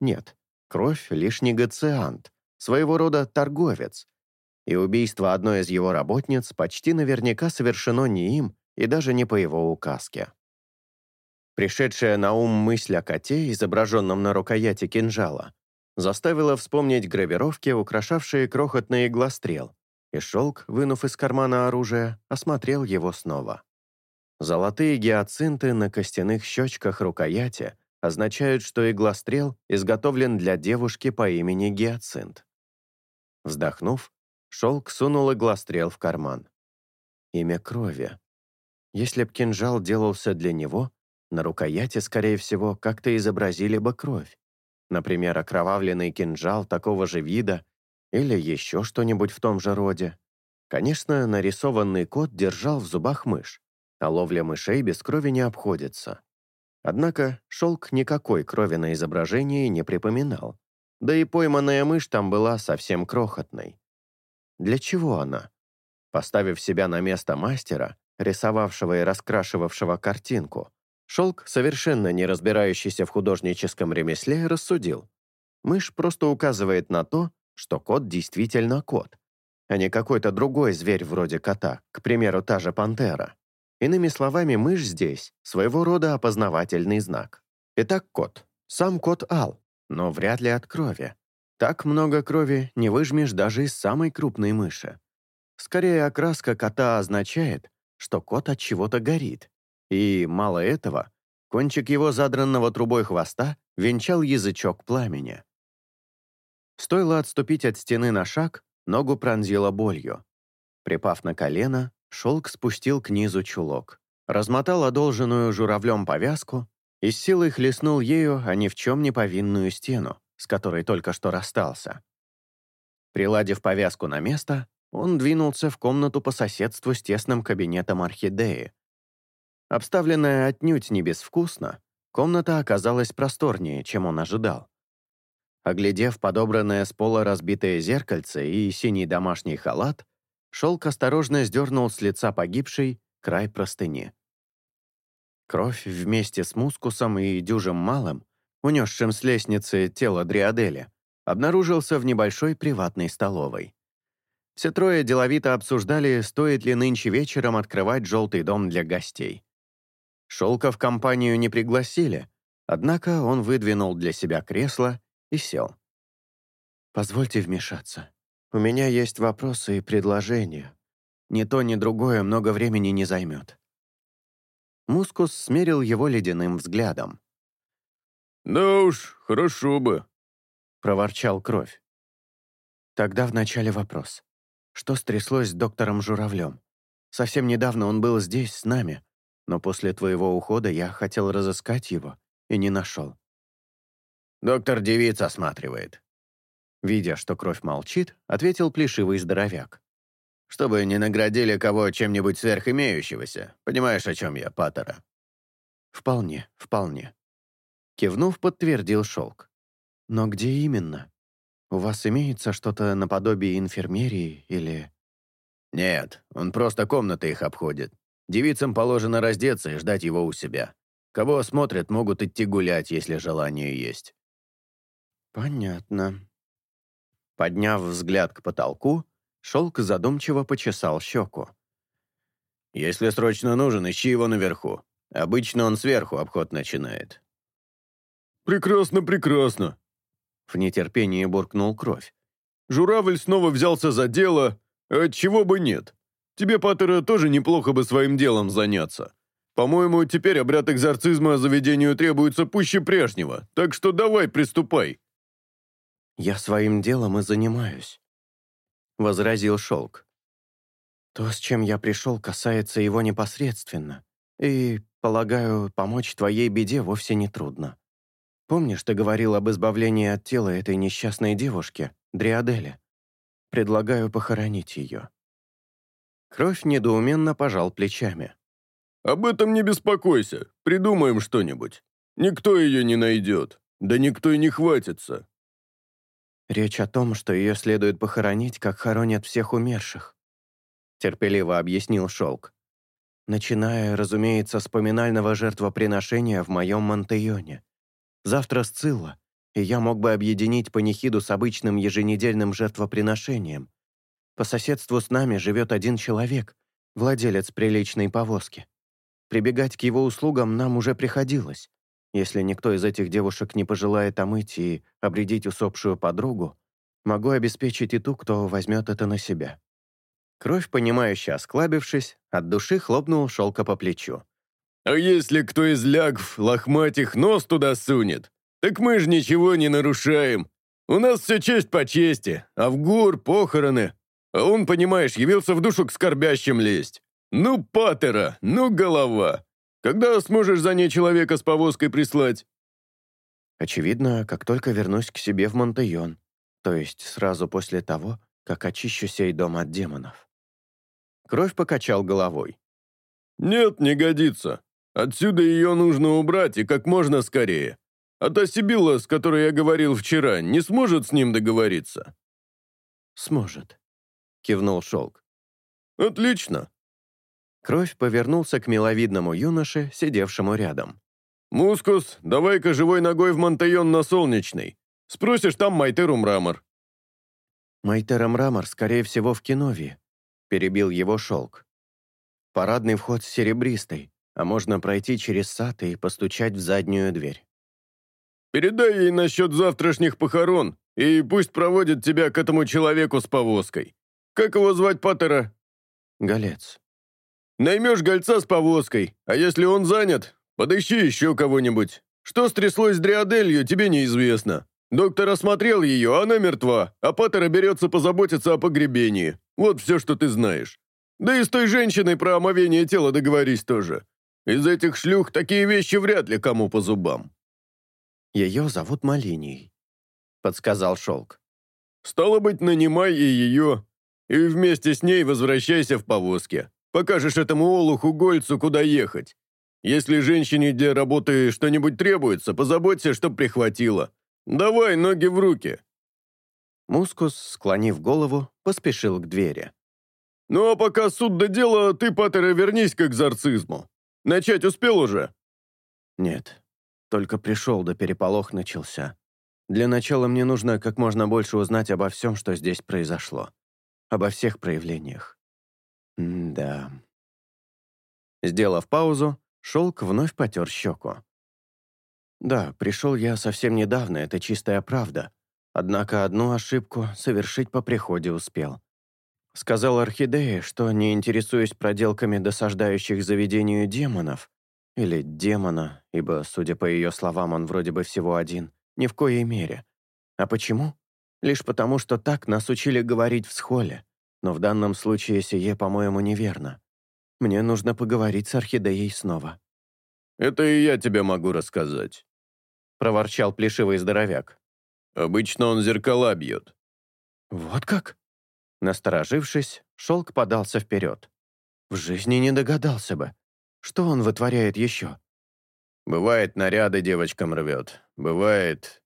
A: Нет, кровь — лишь негациант, своего рода торговец. И убийство одной из его работниц почти наверняка совершено не им и даже не по его указке. Пришедшая на ум мысль о коте, изображенном на рукояти кинжала, заставила вспомнить гравировки, украшавшие крохотный иглострел, и шелк, вынув из кармана оружие, осмотрел его снова. Золотые гиацинты на костяных щечках рукояти — означают, что иглострел изготовлен для девушки по имени Гиацинт. Вздохнув, Шелк сунул иглострел в карман. Имя крови. Если б кинжал делался для него, на рукояти, скорее всего, как-то изобразили бы кровь. Например, окровавленный кинжал такого же вида или еще что-нибудь в том же роде. Конечно, нарисованный кот держал в зубах мышь, а ловля мышей без крови не обходится. Однако шелк никакой крови на изображении не припоминал. Да и пойманная мышь там была совсем крохотной. Для чего она? Поставив себя на место мастера, рисовавшего и раскрашивавшего картинку, Шелк, совершенно не разбирающийся в художническом ремесле, рассудил. Мышь просто указывает на то, что кот действительно кот, а не какой-то другой зверь вроде кота, к примеру, та же пантера. Иными словами, мышь здесь — своего рода опознавательный знак. Итак, кот. Сам кот Ал, но вряд ли от крови. Так много крови не выжмешь даже из самой крупной мыши. Скорее, окраска кота означает, что кот от чего-то горит. И, мало этого, кончик его задранного трубой хвоста венчал язычок пламени. Стоило отступить от стены на шаг, ногу пронзило болью. Припав на колено, Шелк спустил к низу чулок, размотал одолженную журавлем повязку и с силой хлестнул ею о ни в чем не повинную стену, с которой только что расстался. Приладив повязку на место, он двинулся в комнату по соседству с тесным кабинетом орхидеи. Обставленная отнюдь не безвкусно, комната оказалась просторнее, чем он ожидал. Оглядев подобранное с пола разбитое зеркальце и синий домашний халат, Шелк осторожно сдернул с лица погибшей край простыни. Кровь вместе с мускусом и дюжем малым, унесшим с лестницы тело Дриадели, обнаружился в небольшой приватной столовой. Все трое деловито обсуждали, стоит ли нынче вечером открывать желтый дом для гостей. Шелка в компанию не пригласили, однако он выдвинул для себя кресло и сел. «Позвольте вмешаться», у меня есть вопросы и предложения. Ни то, ни другое много времени не займет». Мускус смерил его ледяным взглядом.
D: «Да уж, хорошо бы», —
A: проворчал Кровь. Тогда вначале вопрос. Что стряслось с доктором Журавлем? Совсем недавно он был здесь, с нами, но после твоего ухода я хотел разыскать его и не нашел.
C: Доктор девиц осматривает.
A: Видя, что кровь молчит, ответил плешивый здоровяк.
C: Чтобы не наградили кого чем-нибудь сверхимеющегося. Понимаешь, о чем я, Паттера?
A: Вполне, вполне. Кивнув, подтвердил шелк. Но где именно? У вас имеется что-то наподобие инфермерии или...
C: Нет, он просто комнаты их обходит. Девицам положено раздеться и ждать его у себя. Кого осмотрят, могут идти гулять, если желание есть.
A: Понятно. Подняв взгляд к потолку, Шелк задумчиво почесал щеку.
C: «Если срочно нужен, ищи его наверху. Обычно он сверху обход начинает».
D: «Прекрасно, прекрасно», — в нетерпении буркнул Кровь. «Журавль снова взялся за дело, а чего бы нет. Тебе, Паттера, тоже неплохо бы своим делом заняться. По-моему, теперь обряд экзорцизма заведению требуется пуще прежнего, так что давай приступай».
A: «Я своим делом и занимаюсь», — возразил Шелк. «То, с чем я пришел, касается его непосредственно, и, полагаю, помочь твоей беде вовсе не трудно. Помнишь, ты говорил об избавлении от тела этой несчастной девушки, Дриадели? Предлагаю похоронить ее». Кровь недоуменно пожал плечами.
D: «Об этом не беспокойся, придумаем что-нибудь. Никто ее не найдет, да никто и не хватится.
A: Речь о том, что ее следует похоронить, как хоронят всех умерших», — терпеливо объяснил Шелк. «Начиная, разумеется, с поминального жертвоприношения в моем Монтеоне. Завтра Сцилла, и я мог бы объединить панихиду с обычным еженедельным жертвоприношением. По соседству с нами живет один человек, владелец приличной повозки. Прибегать к его услугам нам уже приходилось. Если никто из этих девушек не пожелает омыть и обредить усопшую подругу, могу обеспечить и ту, кто возьмет это на себя». Кровь, понимающе осклабившись, от души хлопнул шелка по плечу.
D: «А если кто из лягв лохматих нос туда сунет, так мы же ничего не нарушаем. У нас все честь по чести, а в гур похороны. А он, понимаешь, явился в душу к скорбящим лезть. Ну, патера, ну, голова. Когда сможешь за ней человека с повозкой прислать?»
A: «Очевидно, как только вернусь к себе в Монтайон, то есть сразу после того, как очищу сей дом от демонов». Кровь покачал головой.
D: «Нет, не годится. Отсюда ее нужно убрать и как можно скорее. А та Сибилла, с которой я говорил вчера, не сможет с ним договориться?»
A: «Сможет», — кивнул Шелк.
D: «Отлично.
A: Кровь повернулся к миловидному юноше, сидевшему рядом.
D: «Мускус, давай-ка живой ногой в Монтайон на Солнечный. Спросишь там Майтеру Мрамор».
A: «Майтера Мрамор, скорее всего, в Кинове», — перебил его шелк. «Парадный вход серебристый, а можно пройти через сад и постучать в заднюю дверь».
D: «Передай ей насчет завтрашних похорон, и пусть проводит тебя к этому человеку с повозкой. Как его звать Паттера?»
A: «Голец»,
D: Наймешь гольца с повозкой, а если он занят, подыщи еще кого-нибудь. Что стряслось с Дриаделью, тебе неизвестно. Доктор осмотрел ее, она мертва, а Паттера берется позаботиться о погребении. Вот все, что ты знаешь. Да и с той женщиной про омовение тела договорись тоже. Из этих шлюх такие вещи вряд ли кому по зубам».
A: «Ее зовут Малинией», — подсказал Шелк.
D: «Стало быть, нанимай и ее, и вместе с ней возвращайся в повозке. Покажешь этому олуху Гольцу, куда ехать. Если женщине для работы что-нибудь требуется, позаботься, чтоб прихватила. Давай, ноги в руки».
A: Мускус, склонив голову, поспешил к двери.
D: «Ну а пока суд до дела, ты, Паттера, вернись к экзорцизму. Начать успел уже?»
A: «Нет, только пришел, да переполох начался. Для начала мне нужно как можно больше узнать обо всем, что здесь произошло. Обо всех проявлениях. да. Сделав паузу, Шелк вновь потер щеку. Да, пришел я совсем недавно, это чистая правда. Однако одну ошибку совершить по приходе успел. Сказал Орхидее, что не интересуюсь проделками досаждающих заведению демонов, или демона, ибо, судя по ее словам, он вроде бы всего один, ни в коей мере. А почему? Лишь потому, что так нас учили говорить в схоле. Но в данном случае сие, по-моему, неверно. Мне нужно поговорить с Орхидеей снова».
D: «Это и я тебе могу рассказать», — проворчал плешивый здоровяк. «Обычно он зеркала бьет».
A: «Вот как?» Насторожившись, Шелк подался вперед. В жизни не догадался бы. Что он вытворяет еще?
D: «Бывает, наряды девочкам рвет. Бывает...»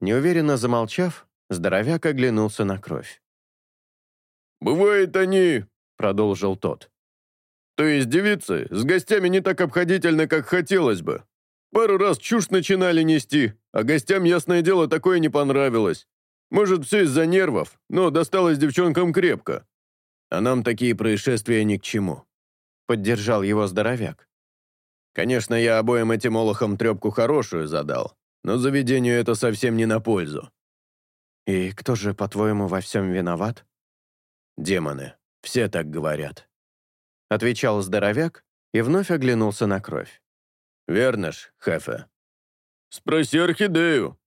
A: Неуверенно замолчав, здоровяк оглянулся на кровь.
D: «Бывает они...» — продолжил тот. «То есть девицы с гостями не так обходительно, как хотелось бы. Пару раз чушь начинали нести, а гостям, ясное дело, такое не понравилось. Может, все из-за нервов, но досталось девчонкам крепко. А нам такие происшествия ни к чему. Поддержал его здоровяк. Конечно, я обоим этим олохам трепку хорошую задал, но заведению это совсем не на пользу.
A: И кто же, по-твоему, во всем виноват?
D: Демоны. Все так говорят.
A: Отвечал здоровяк и вновь оглянулся на кровь.
D: Верно ж, Хефе. Спроси орхидею.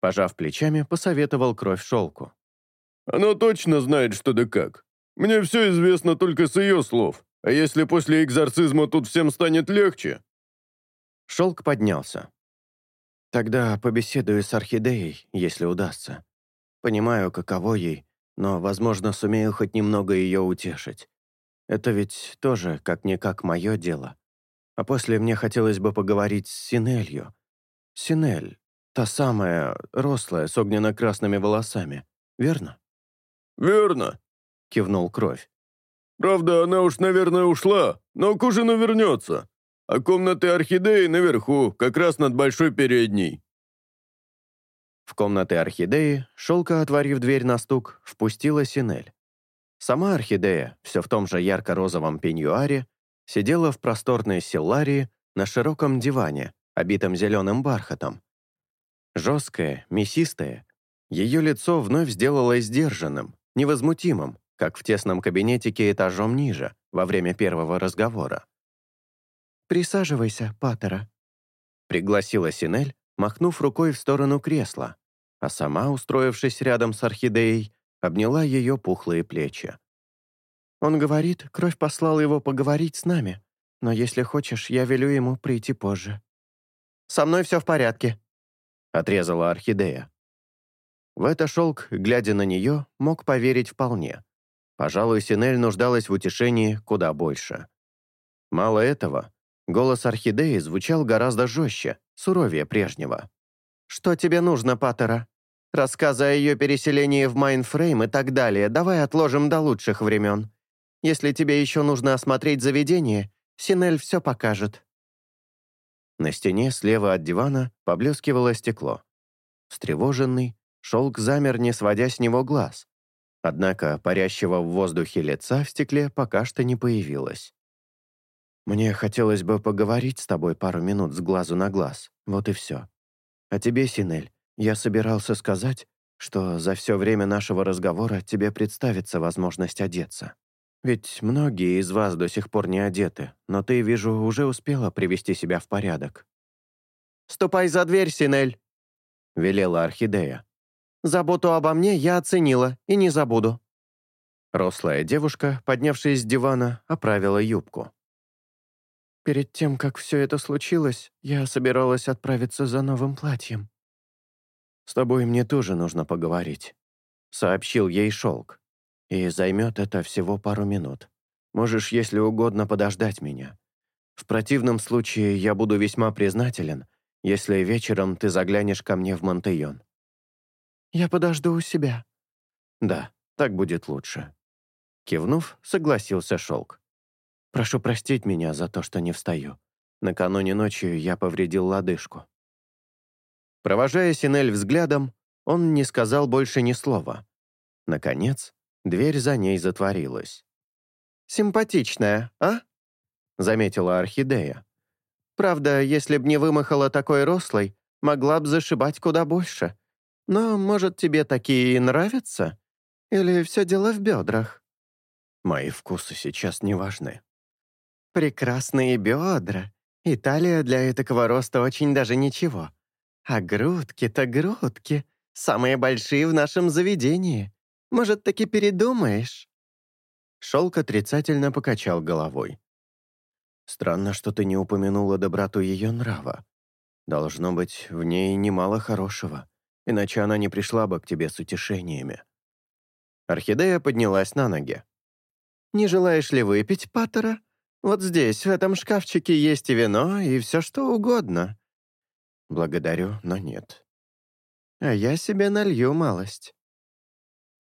A: Пожав плечами, посоветовал кровь шелку.
D: Она точно знает, что да как. Мне все известно только с ее слов. А если после экзорцизма тут всем станет легче?»
A: Шелк поднялся. «Тогда побеседую с Орхидеей, если удастся. Понимаю, каково ей, но, возможно, сумею хоть немного ее утешить. Это ведь тоже, как-никак, мое дело. А после мне хотелось бы поговорить с Синелью. Синель, та самая, рослая, с огненно-красными волосами, верно?»
D: «Верно», — кивнул Кровь. «Правда, она уж, наверное, ушла, но к ужину вернется. А комнаты орхидеи наверху, как раз над большой передней».
A: В комнаты орхидеи, шелка, отворив дверь на стук, впустила Синель. Сама орхидея, все в том же ярко-розовом пеньюаре, сидела в просторной селларии на широком диване, обитом зеленым бархатом. Жесткое, мясистое, ее лицо вновь сделалось сдержанным, невозмутимым, как в тесном кабинетике этажом ниже, во время первого разговора. «Присаживайся, Паттера», — пригласила Синель, махнув рукой в сторону кресла, а сама, устроившись рядом с орхидеей, обняла ее пухлые плечи. «Он говорит, кровь послал его поговорить с нами, но если хочешь, я велю ему прийти позже». «Со мной все в порядке», — отрезала орхидея. В это шелк, глядя на нее, мог поверить вполне. Пожалуй, Синель нуждалась в утешении куда больше. Мало этого, голос Орхидеи звучал гораздо жестче, суровее прежнего. «Что тебе нужно, Паттера? Рассказы о ее переселении в Майнфрейм и так далее давай отложим до лучших времен. Если тебе еще нужно осмотреть заведение, Синель все покажет». На стене слева от дивана поблескивало стекло. Встревоженный, шелк замер, не сводя с него глаз. Однако парящего в воздухе лица в стекле пока что не появилось. «Мне хотелось бы поговорить с тобой пару минут с глазу на глаз, вот и все. А тебе, Синель, я собирался сказать, что за все время нашего разговора тебе представится возможность одеться. Ведь многие из вас до сих пор не одеты, но ты, вижу, уже успела привести себя в порядок». «Ступай за дверь, Синель!» — велела Орхидея. Заботу обо мне я оценила и не забуду». Рослая девушка, поднявшись с дивана, оправила юбку. «Перед тем, как все это случилось, я собиралась отправиться за новым платьем». «С тобой мне тоже нужно поговорить», — сообщил ей Шелк. «И займет это всего пару минут. Можешь, если угодно, подождать меня. В противном случае я буду весьма признателен, если вечером ты заглянешь ко мне в Монтейон. «Я подожду у себя». «Да, так будет лучше». Кивнув, согласился Шелк. «Прошу простить меня за то, что не встаю. Накануне ночью я повредил лодыжку». Провожая Синель взглядом, он не сказал больше ни слова. Наконец, дверь за ней затворилась. «Симпатичная, а?» — заметила Орхидея. «Правда, если б не вымахала такой рослой, могла б зашибать куда больше. Но, может, тебе такие и нравятся? Или все дело в бедрах?» «Мои вкусы сейчас не важны». «Прекрасные бедра. Италия для этакого роста очень даже ничего. А грудки-то грудки.
B: Самые большие в нашем заведении. Может, таки передумаешь?»
A: Шелк отрицательно покачал головой. «Странно, что ты не упомянула доброту ее нрава. Должно быть, в ней немало хорошего, иначе она не пришла бы к тебе с утешениями». Орхидея поднялась на ноги.
B: «Не желаешь ли выпить, Паттера? Вот здесь, в этом шкафчике, есть и вино, и все что угодно».
A: «Благодарю, но нет».
B: «А я себе налью малость».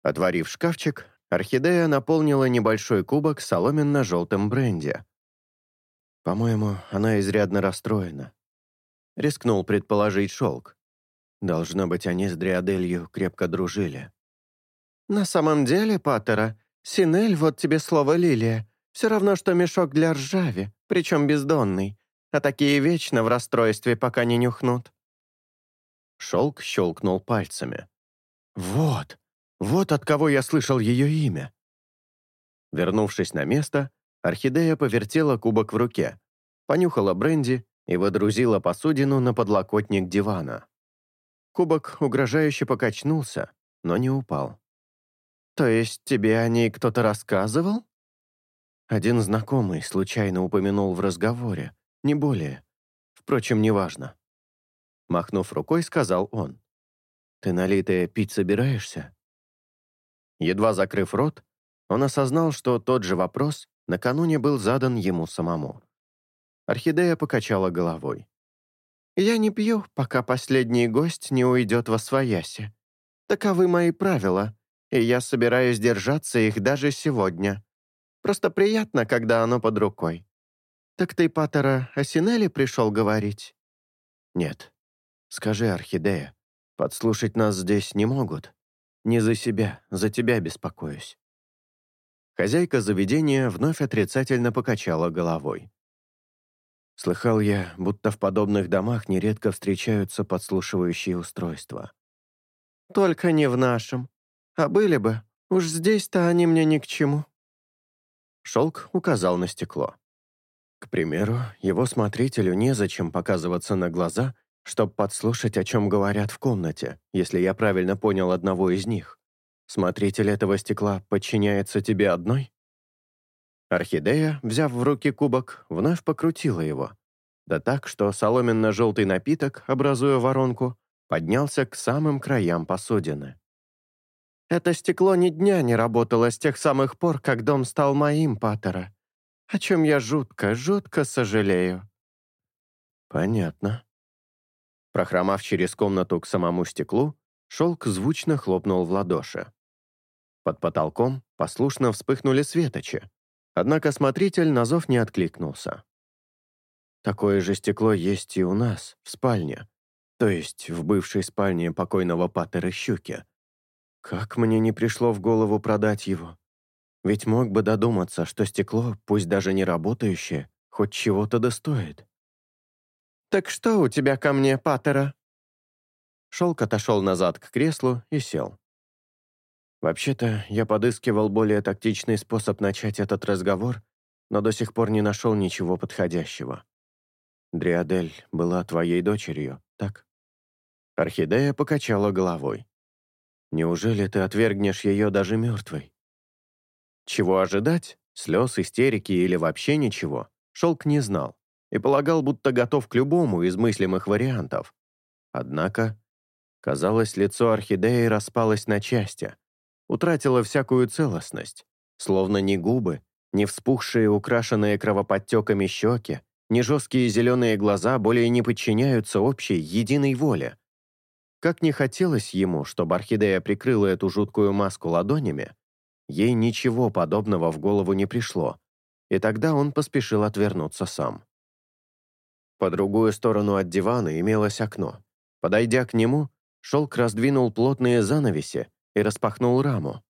A: Отворив шкафчик, Орхидея наполнила небольшой кубок соломенно-желтым бренди. «По-моему, она изрядно расстроена», — рискнул предположить Шелк. «Должно быть, они с Дриаделью крепко дружили».
B: «На самом деле, Паттера, Синель, вот тебе слово лилия, все равно, что мешок для ржави, причем бездонный, а такие вечно в расстройстве, пока не нюхнут».
A: Шелк щелкнул пальцами. «Вот, вот от кого я слышал ее имя». Вернувшись на место, Орхидея повертела кубок в руке, понюхала бренди и водрузила посудину на подлокотник дивана. Кубок угрожающе покачнулся, но не упал.
B: «То есть тебе о ней кто-то рассказывал?»
A: Один знакомый случайно упомянул в разговоре, не более. Впрочем, неважно. Махнув рукой, сказал он. «Ты налитое пить собираешься?» Едва закрыв рот, он осознал, что тот же вопрос накануне был задан ему самому. Орхидея покачала головой.
B: «Я не пью, пока последний гость не уйдет во свояси. Таковы мои правила, и я собираюсь держаться их даже сегодня. Просто приятно, когда оно под рукой. Так ты, Паттера, о Синеле пришел говорить?»
A: «Нет. Скажи, Орхидея, подслушать нас здесь не могут?» Не за себя, за тебя беспокоюсь». Хозяйка заведения вновь отрицательно покачала головой. Слыхал я, будто в подобных домах нередко встречаются подслушивающие устройства.
B: «Только не в нашем. А были бы, уж здесь-то они мне ни к чему».
A: Шелк указал на стекло. К примеру, его смотрителю незачем показываться на глаза чтобы подслушать, о чем говорят в комнате, если я правильно понял одного из них. Смотритель этого стекла подчиняется тебе одной?» Орхидея, взяв в руки кубок, вновь покрутила его. Да так, что соломенно-желтый напиток, образуя воронку, поднялся к самым краям посудины.
B: «Это стекло ни дня не работало с тех самых пор, как дом стал моим, Паттера, о чем я жутко, жутко сожалею».
A: «Понятно», Прохромав через комнату к самому стеклу, шелк звучно хлопнул в ладоши. Под потолком послушно вспыхнули светочи, однако смотритель на зов не откликнулся. Такое же стекло есть и у нас, в спальне, то есть в бывшей спальне покойного Паттера Щуки. Как мне не пришло в голову продать его? Ведь мог бы додуматься, что стекло, пусть даже не работающее, хоть чего-то достоит.
B: «Так что у тебя ко мне, Паттера?»
A: Шелк отошел назад к креслу и сел. Вообще-то, я подыскивал более тактичный способ начать этот разговор, но до сих пор не нашел ничего подходящего. Дриадель была твоей дочерью, так? Орхидея покачала головой. Неужели ты отвергнешь ее даже мертвой? Чего ожидать? Слез, истерики или вообще ничего? Шелк не знал и полагал, будто готов к любому из мыслимых вариантов. Однако, казалось, лицо орхидеи распалось на части, утратило всякую целостность, словно ни губы, ни вспухшие, украшенные кровоподтеками щеки, ни жесткие зеленые глаза более не подчиняются общей, единой воле. Как не хотелось ему, чтобы орхидея прикрыла эту жуткую маску ладонями, ей ничего подобного в голову не пришло, и тогда он поспешил отвернуться сам. По другую сторону от дивана имелось окно. Подойдя к нему, шелк раздвинул плотные занавеси и распахнул раму.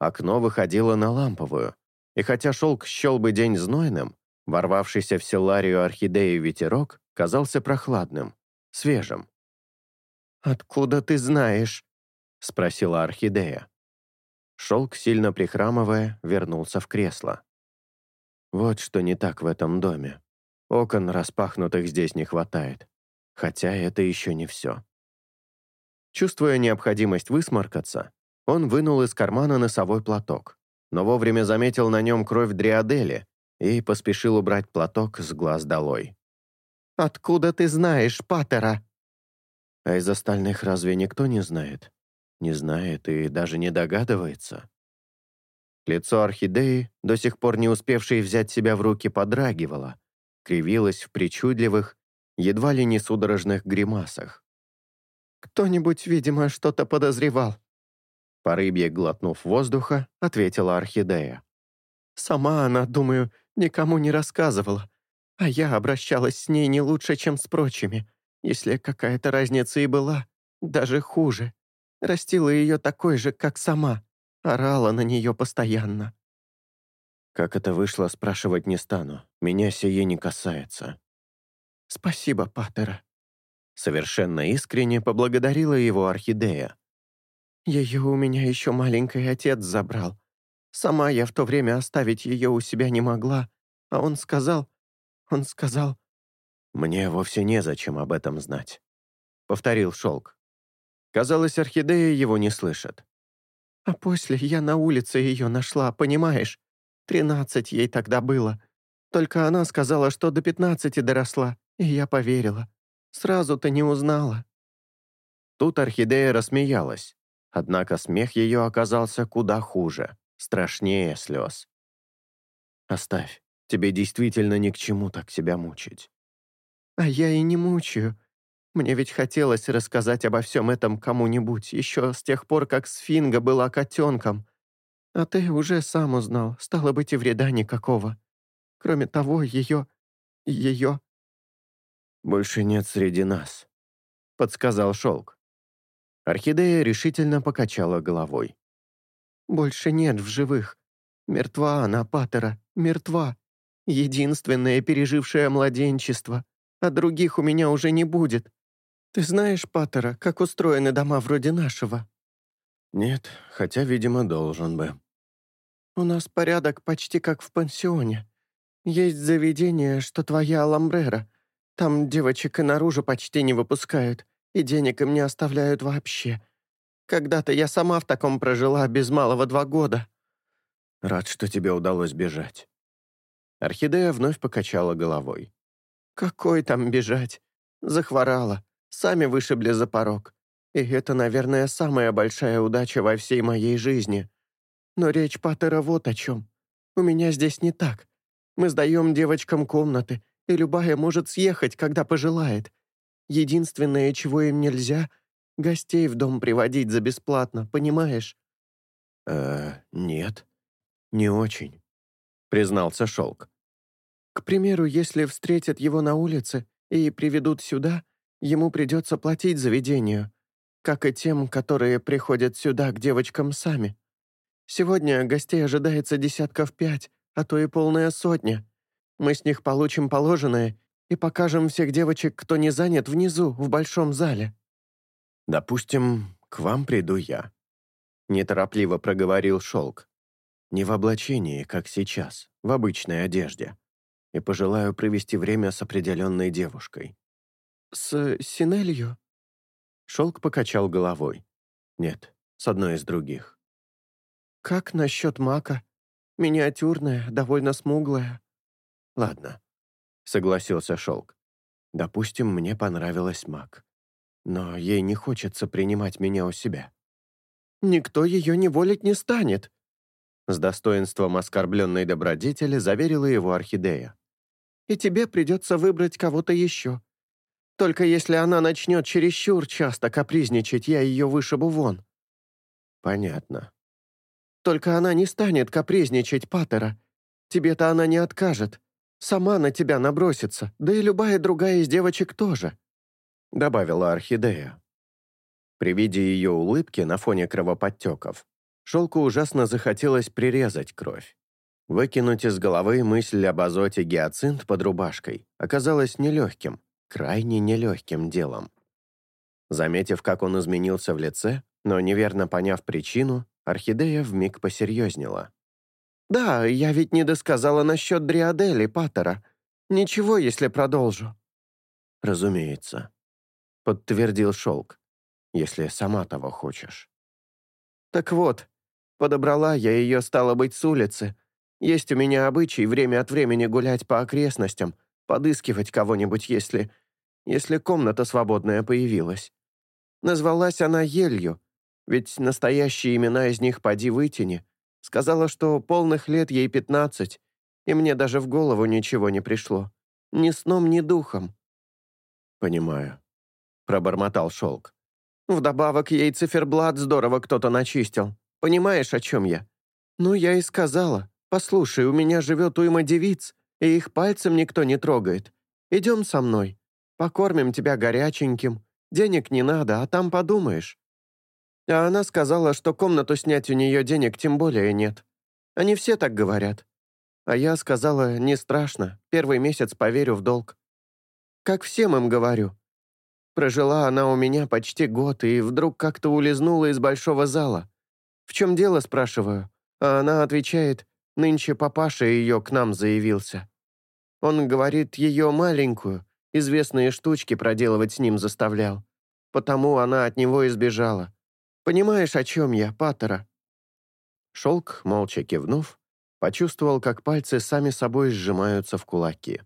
A: Окно выходило на ламповую, и хотя шелк счел бы день знойным, ворвавшийся в селарию орхидеи ветерок казался прохладным, свежим.
B: «Откуда ты знаешь?» — спросила орхидея.
A: Шелк, сильно прихрамывая, вернулся в кресло. Вот что не так в этом доме. Окон распахнутых здесь не хватает. Хотя это еще не все.
E: Чувствуя необходимость высморкаться, он вынул из кармана носовой платок, но вовремя заметил на нем кровь Дриадели и поспешил убрать платок с глаз долой.
A: «Откуда ты знаешь Паттера?»
E: «А из остальных разве никто не знает? Не знает и даже не догадывается?» Лицо орхидеи, до сих пор не успевшей взять себя в руки, подрагивало, кривилось в причудливых, едва ли не судорожных гримасах.
A: «Кто-нибудь, видимо, что-то подозревал»,
E: по рыбье глотнув воздуха, ответила орхидея.
A: «Сама она, думаю, никому не рассказывала, а я обращалась с ней не лучше, чем с прочими, если какая-то разница и была, даже хуже. Растила ее такой же, как сама, орала на нее постоянно».
E: «Как это вышло, спрашивать не стану. Меня сие не касается».
A: «Спасибо, Паттера».
E: Совершенно искренне поблагодарила его орхидея.
A: Ее у меня еще маленький отец забрал. Сама я в то время оставить ее у себя не могла, а он сказал... Он сказал...
E: «Мне вовсе незачем об этом знать», — повторил Шелк. Казалось, орхидея его не слышит.
A: «А после я на улице ее нашла, понимаешь? Тринадцать ей тогда было. Только она сказала, что до пятнадцати доросла, и я поверила. Сразу-то не узнала».
E: Тут орхидея рассмеялась, однако смех ее оказался куда хуже, страшнее слез. «Оставь, тебе действительно ни к чему так себя мучить».
A: «А я и не мучаю. Мне ведь хотелось рассказать обо всем этом кому-нибудь, еще с тех пор, как Сфинга была котенком. А ты уже сам узнал, стало быть, и вреда никакого. Кроме того, ее... ее...»
E: «Больше нет среди нас», — подсказал Шелк. Орхидея решительно покачала головой.
A: «Больше нет в живых. Мертва она, Паттера, мертва. Единственная, пережившая младенчество. А других у меня уже не будет. Ты знаешь, Паттера, как устроены дома вроде нашего?»
E: «Нет, хотя, видимо, должен бы».
A: «У нас порядок почти как в пансионе. Есть заведение, что твоя Аламбрера. Там девочек и наружу почти не выпускают и денег им не оставляют вообще. Когда-то я сама в таком прожила без малого два года».
E: «Рад, что тебе удалось бежать». Орхидея вновь покачала головой.
A: «Какой там бежать? Захворала. Сами вышибли за порог. И это, наверное, самая большая удача во всей моей жизни. Но речь Паттера вот о чем. У меня здесь не так. Мы сдаем девочкам комнаты, и любая может съехать, когда пожелает. Единственное, чего им нельзя — гостей в дом приводить за бесплатно, понимаешь?»
E: «Э, нет, не очень», — признался Шелк.
A: «К примеру, если встретят его на улице и приведут сюда, ему придется платить заведению, как и тем, которые приходят сюда к девочкам сами. Сегодня гостей ожидается десятков пять, а то и полная сотня. Мы с них получим положенное и покажем всех девочек, кто не занят, внизу, в большом зале».
E: «Допустим, к вам приду я», — неторопливо проговорил Шелк. «Не в облачении, как сейчас, в обычной одежде, и пожелаю провести время с определенной девушкой».
A: «С Синелью?»
E: Шелк покачал головой. «Нет, с одной из других».
A: «Как насчет Мака? Миниатюрная, довольно смуглая».
E: «Ладно, — согласился Шелк. «Допустим, мне понравилась Мак. Но ей не хочется принимать меня у себя».
A: «Никто ее не волить не станет», —
E: с достоинством оскорбленной добродетели заверила его орхидея.
A: «И тебе придется выбрать кого-то еще. Только если она начнет чересчур часто капризничать, я ее вышибу вон».
E: «Понятно».
A: «Только она не станет капризничать, Паттера. Тебе-то она не откажет. Сама на тебя набросится, да и любая другая из девочек тоже», — добавила Орхидея.
E: При виде ее улыбки на фоне кровоподтеков, Шелку ужасно захотелось прирезать кровь. Выкинуть из головы мысль об азоте гиацинт под рубашкой оказалось нелегким, крайне нелегким делом. Заметив, как он изменился в лице, но неверно поняв причину, Орхидея вмиг посерьезнела.
A: «Да, я ведь не досказала насчет Дриадели, Паттера. Ничего, если продолжу».
E: «Разумеется», — подтвердил Шелк.
A: если сама того хочешь.
F: Так вот, подобрала я ее, стало быть, с улицы. Есть у меня обычай время от времени гулять по окрестностям, подыскивать кого-нибудь, если... если комната свободная появилась. Назвалась она Елью, ведь настоящие имена из них поди вытяни. Сказала, что полных лет ей пятнадцать, и мне даже в голову ничего не пришло. Ни сном, ни духом.
A: «Понимаю», — пробормотал шелк.
F: Вдобавок ей циферблат здорово кто-то начистил. Понимаешь, о чем я? Ну, я и сказала. Послушай, у меня живет уйма девиц, и их пальцем никто не трогает. Идем со мной. Покормим тебя горяченьким. Денег не надо, а там подумаешь. А она сказала, что комнату снять у нее денег тем более нет. Они все так говорят. А я сказала, не страшно, первый месяц поверю в долг. Как всем им говорю. Прожила она у меня почти год и вдруг как-то улизнула из большого зала. «В чем дело?» – спрашиваю. А она отвечает, нынче папаша ее к нам заявился. Он говорит, ее маленькую, известные штучки проделывать с ним заставлял. Потому она от него избежала. Понимаешь, о чем я, Паттера?»
A: Шелк, молча кивнув, почувствовал, как пальцы сами собой сжимаются в кулаки.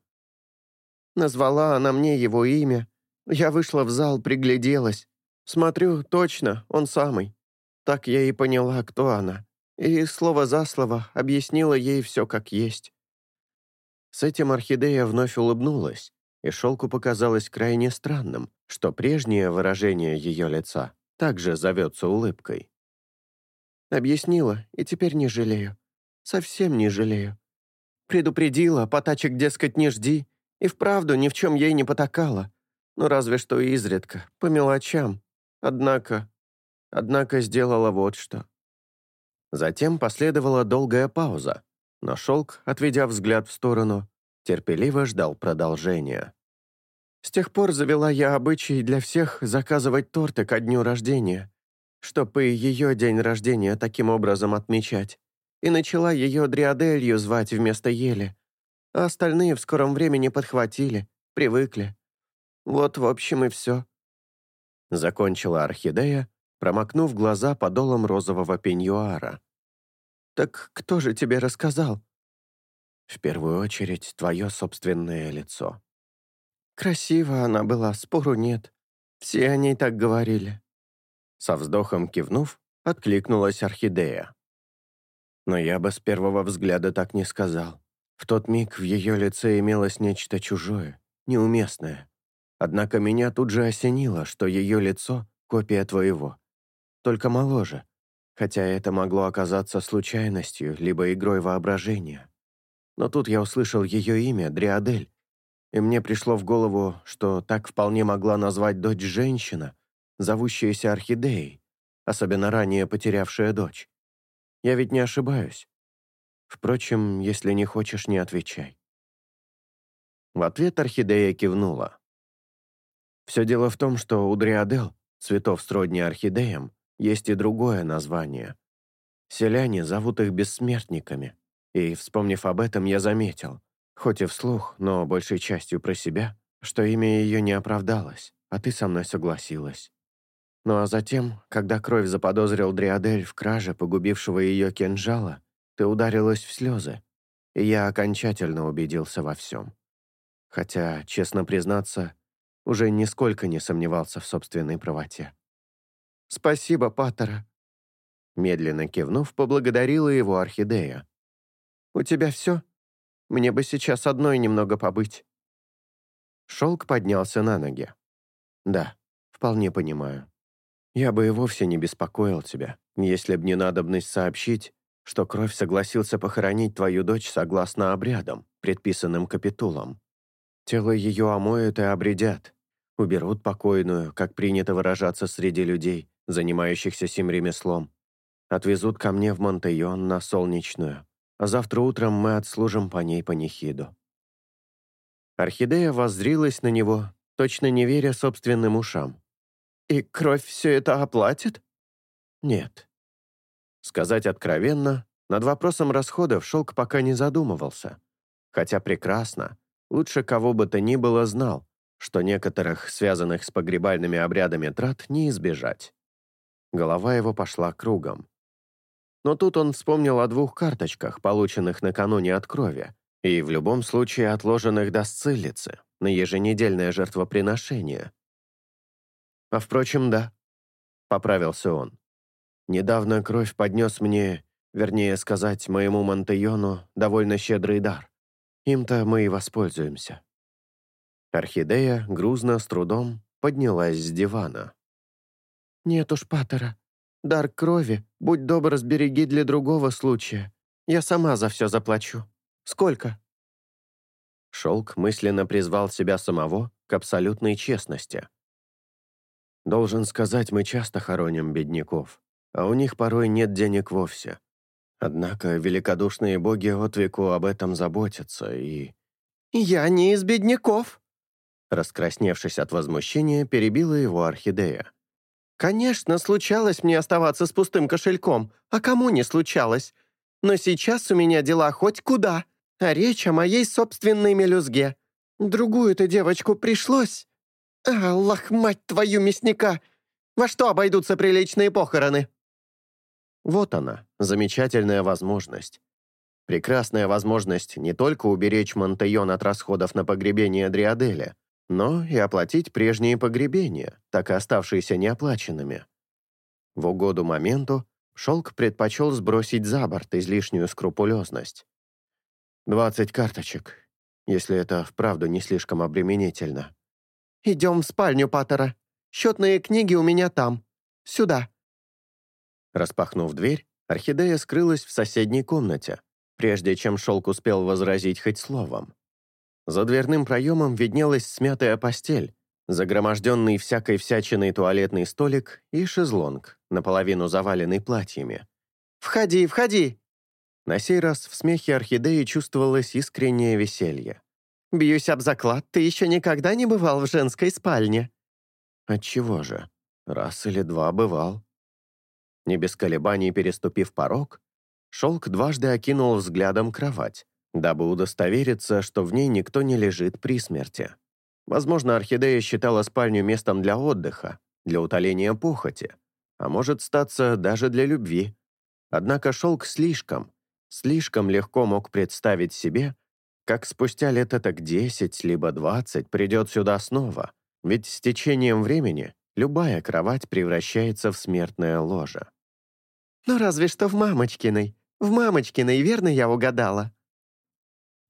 F: Назвала она мне его имя. Я вышла в зал, пригляделась. Смотрю, точно, он самый. Так я и поняла, кто она. И слово за слово объяснила ей все как есть.
A: С этим орхидея вновь улыбнулась, и шелку показалось крайне странным, что прежнее выражение ее лица также зовется улыбкой.
F: Объяснила, и теперь не жалею. Совсем не жалею. Предупредила, потачек, дескать, не жди, и вправду ни в чем ей не потакала. Ну, разве что изредка, по мелочам. Однако... Однако сделала вот что.
A: Затем последовала долгая пауза, но шелк, отведя взгляд в сторону, терпеливо ждал продолжения.
F: С тех пор завела я обычай для всех заказывать торты ко дню рождения, чтобы ее день рождения таким образом отмечать. И начала ее Дриаделью звать вместо Ели. А остальные в скором времени подхватили, привыкли. Вот, в общем, и все.
A: Закончила орхидея, промокнув глаза подолом розового пеньюара.
F: «Так кто же тебе рассказал?»
A: «В первую очередь, твое собственное лицо»,
F: Красиво она была, спору нет. Все о ней так говорили.
A: Со вздохом кивнув, откликнулась орхидея. Но я бы с первого взгляда так не сказал. В тот миг в ее лице имелось нечто чужое, неуместное. Однако меня тут же осенило, что ее лицо — копия твоего. Только моложе, хотя это могло оказаться случайностью, либо игрой воображения. Но тут я услышал ее имя, Дриадель, и мне пришло в голову, что так вполне могла назвать дочь женщина, зовущаяся Орхидеей, особенно ранее потерявшая дочь. Я ведь не ошибаюсь. Впрочем, если не хочешь, не отвечай. В ответ Орхидея кивнула. Все дело в том, что у Дриадел, цветов сродни орхидеям, есть и другое название. Селяне зовут их бессмертниками, и, вспомнив об этом, я заметил, Хоть и вслух, но большей частью про себя, что имя ее не оправдалось, а ты со мной согласилась. Ну а затем, когда кровь заподозрил Дриадель в краже погубившего ее кинжала, ты ударилась в слезы, и я окончательно убедился во всем. Хотя, честно признаться, уже нисколько не сомневался в собственной правоте.
F: «Спасибо, Паттера»,
A: Медленно кивнув, поблагодарила его орхидея.
F: «У тебя все?» Мне бы сейчас одной немного побыть».
A: Шелк поднялся на ноги. «Да, вполне понимаю. Я бы и вовсе не беспокоил тебя, если б не надобность сообщить, что Кровь согласился похоронить твою дочь согласно обрядам, предписанным капитулом. Тело ее омоют и обредят, уберут покойную, как принято выражаться среди людей, занимающихся сим ремеслом, отвезут ко мне в Монтейон на Солнечную, а завтра утром мы отслужим по ней панихиду». Орхидея воззрилась на него, точно не веря собственным ушам.
F: «И кровь все это оплатит?»
A: «Нет». Сказать откровенно, над вопросом расходов Шелк пока не задумывался. Хотя прекрасно, лучше кого бы то ни было знал, что некоторых, связанных с погребальными обрядами трат, не избежать. Голова его пошла кругом. Но тут он вспомнил о двух карточках, полученных накануне от крови, и в любом случае отложенных до сциллицы, на еженедельное жертвоприношение. «А впрочем, да», — поправился он. «Недавно кровь поднес мне, вернее сказать, моему Монтеону, довольно щедрый дар. Им-то мы и воспользуемся». Орхидея грузно, с трудом поднялась с дивана.
B: «Нет уж, Паттера, дар крови, будь добр, сбереги для другого случая. Я сама за все заплачу. Сколько?»
A: Шелк мысленно призвал себя самого к абсолютной честности. Должен сказать, мы часто хороним бедняков, а у них порой нет денег вовсе. Однако великодушные боги отвеку об этом заботятся и...
B: «Я не из бедняков!»
A: Раскрасневшись от возмущения, перебила его орхидея.
B: «Конечно, случалось мне оставаться с пустым кошельком, а кому не случалось? Но сейчас у меня дела хоть куда, а речь о моей собственной мелюзге. Другую-то девочку пришлось. «Аллах, мать твою, мясника! Во что обойдутся приличные похороны?»
A: Вот она, замечательная возможность. Прекрасная возможность не только уберечь Монтейон от расходов на погребение Дриаделя, но и оплатить прежние погребения, так и оставшиеся неоплаченными. В угоду моменту Шелк предпочел сбросить за борт излишнюю скрупулезность. «Двадцать карточек, если это вправду не слишком обременительно»,
B: «Идем в спальню Паттера. Счетные книги у меня там. Сюда».
A: Распахнув дверь, Орхидея скрылась в соседней комнате, прежде чем Шелк успел возразить хоть словом. За дверным проемом виднелась смятая постель, загроможденный всякой всячиной туалетный столик и шезлонг, наполовину заваленный платьями.
B: «Входи, входи!»
A: На сей раз в смехе Орхидеи чувствовалось искреннее веселье.
B: Бьюсь об заклад, ты еще никогда не бывал в женской спальне».
A: «Отчего же? Раз или два бывал». Не без колебаний переступив порог, Шелк дважды окинул взглядом кровать, дабы удостовериться, что в ней никто не лежит при смерти. Возможно, Орхидея считала спальню местом для отдыха, для утоления похоти, а может статься даже для любви. Однако Шелк слишком, слишком легко мог представить себе, как спустя лет так 10, либо 20 придет сюда снова, ведь с течением времени любая кровать превращается в смертное ложе.
B: «Ну разве что в Мамочкиной. В Мамочкиной, верно я угадала?»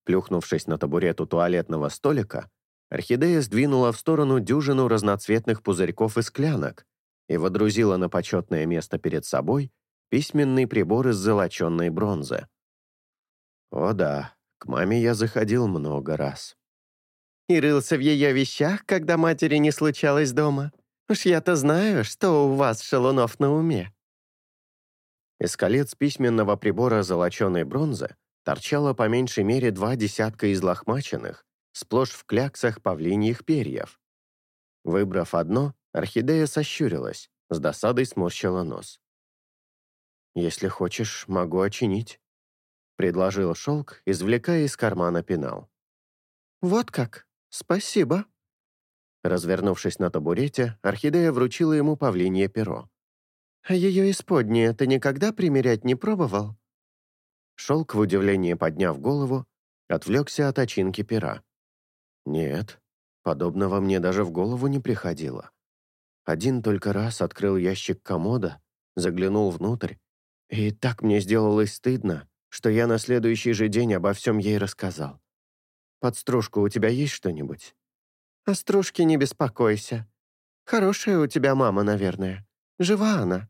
A: Плюхнувшись на табурет у туалетного столика, Орхидея сдвинула в сторону дюжину разноцветных пузырьков и склянок и водрузила на почетное место перед собой письменный прибор из золоченной бронзы. О да, к маме я заходил много раз.
B: И рылся в ее вещах, когда матери не случалось дома. Уж я-то знаю, что у вас, шалунов, на уме.
A: Из колец письменного прибора золоченой бронзы торчало по меньшей мере два десятка излохмаченных, сплошь в кляксах павлиньих перьев. Выбрав одно, орхидея сощурилась, с досадой сморщила нос. «Если хочешь, могу очинить». — предложил шелк, извлекая из кармана пенал.
B: «Вот как? Спасибо».
A: Развернувшись на табурете, орхидея вручила ему павлинье перо.
B: «А ее исподнее ты никогда примерять не пробовал?»
A: Шелк, в удивлении подняв голову, отвлекся от очинки пера. «Нет, подобного мне даже в голову не приходило. Один только раз открыл ящик комода, заглянул внутрь, и так мне сделалось стыдно, что я на следующий же день обо всем ей рассказал. Под стружку у тебя есть что-нибудь?»
B: «О стружке не беспокойся. Хорошая у тебя мама, наверное. Жива она».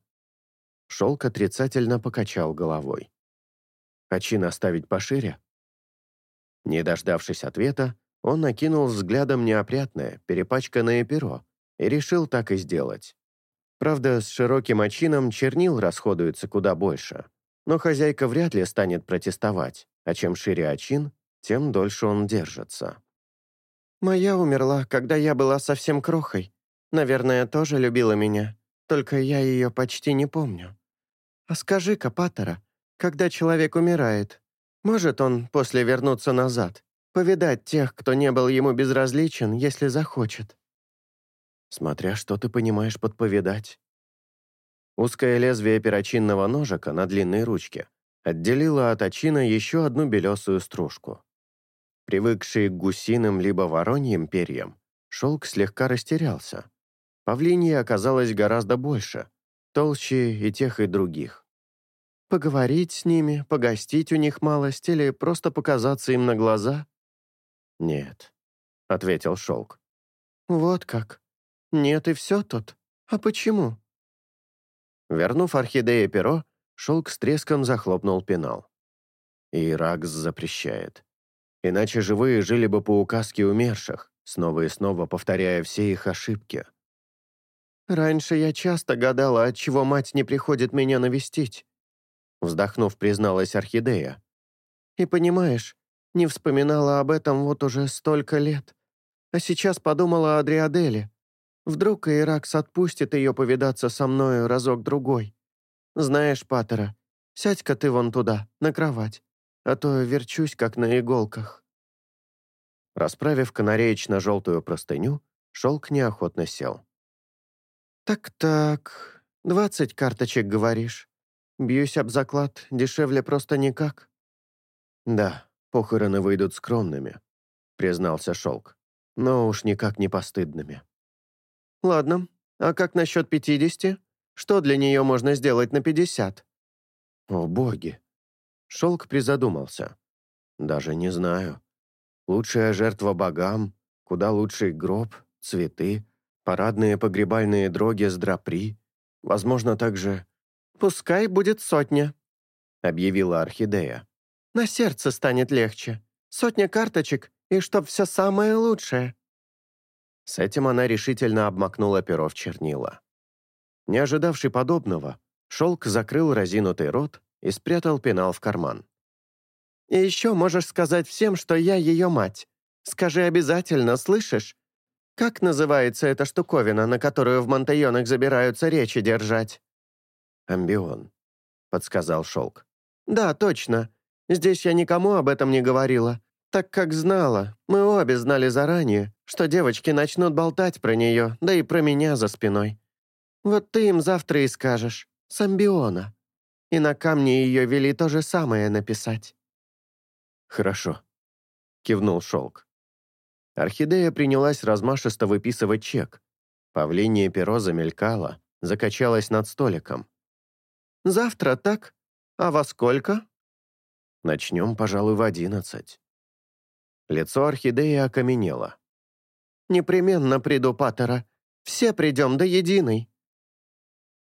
A: Шелк отрицательно покачал головой. «А чин оставить пошире?» Не дождавшись ответа, он накинул взглядом неопрятное, перепачканное перо и решил так и сделать. Правда, с широким очином чернил расходуется куда больше, но хозяйка вряд ли станет протестовать, а чем шире очин, тем дольше он держится.
B: «Моя умерла, когда я была совсем крохой. Наверное, тоже любила меня, только я ее почти не помню. А скажи-ка, Паттера, когда человек умирает, может он после вернуться назад,
G: Повидать тех, кто не был ему безразличен, если захочет.
A: Смотря что ты понимаешь под «повидать». Узкое лезвие перочинного ножика на длинной ручке отделило от очина еще одну белесую стружку. Привыкший к гусиным либо вороньим перьям, шелк слегка растерялся. Павлинья оказалось гораздо больше, толще и тех, и других.
G: Поговорить с ними, погостить у них малость или просто показаться им на глаза?
A: «Нет», — ответил шелк.
G: «Вот как. Нет, и все тут. А почему?»
A: Вернув орхидее перо, шелк с треском захлопнул пенал. И Ракс запрещает. Иначе живые жили бы по указке умерших, снова и снова повторяя все их ошибки.
G: «Раньше я часто гадала, отчего мать не приходит меня навестить», вздохнув, призналась Орхидея. «И понимаешь, не вспоминала об этом вот уже столько лет. А сейчас подумала о Дриаделе. Вдруг Иракс отпустит ее повидаться со мною разок-другой. Знаешь, Паттера, сядь-ка ты вон туда, на кровать, а то верчусь, как на иголках».
A: Расправив канареечно-желтую простыню, шелк неохотно сел.
G: «Так-так, двадцать карточек, говоришь? Бьюсь об заклад, дешевле просто никак».
A: «Да, похороны выйдут скромными», — признался шелк, «но уж никак не постыдными».
G: «Ладно, а как насчет пятидесяти? Что для нее можно сделать на пятьдесят?»
A: «О, боги!» Шелк призадумался. «Даже не знаю. Лучшая жертва богам, куда лучший гроб, цветы, парадные погребальные дроги с драпри, возможно, также...»
G: «Пускай будет сотня», —
A: объявила Орхидея.
G: «На сердце станет легче. Сотня карточек, и чтоб все самое лучшее».
A: С этим она решительно обмакнула перо в чернила. Не ожидавший подобного, шелк закрыл разинутый рот и спрятал пенал в карман.
G: «И еще можешь сказать всем, что я ее мать. Скажи обязательно, слышишь? Как называется эта штуковина, на которую в Монтайонах забираются речи держать?»
A: «Амбион», — подсказал шелк.
G: «Да, точно. Здесь я никому об этом не говорила так как знала, мы обе знали заранее, что девочки начнут болтать про нее, да и про меня за спиной. Вот ты им завтра и скажешь. Самбиона. И на камне ее вели то же самое написать».
A: «Хорошо», — кивнул Шелк. Орхидея принялась размашисто выписывать чек. Павлинье перо замелькало, закачалось над столиком.
G: «Завтра так? А во сколько?»
A: «Начнем, пожалуй, в одиннадцать». Лицо орхидеи окаменело.
G: «Непременно приду, Паттера. Все придем до единой».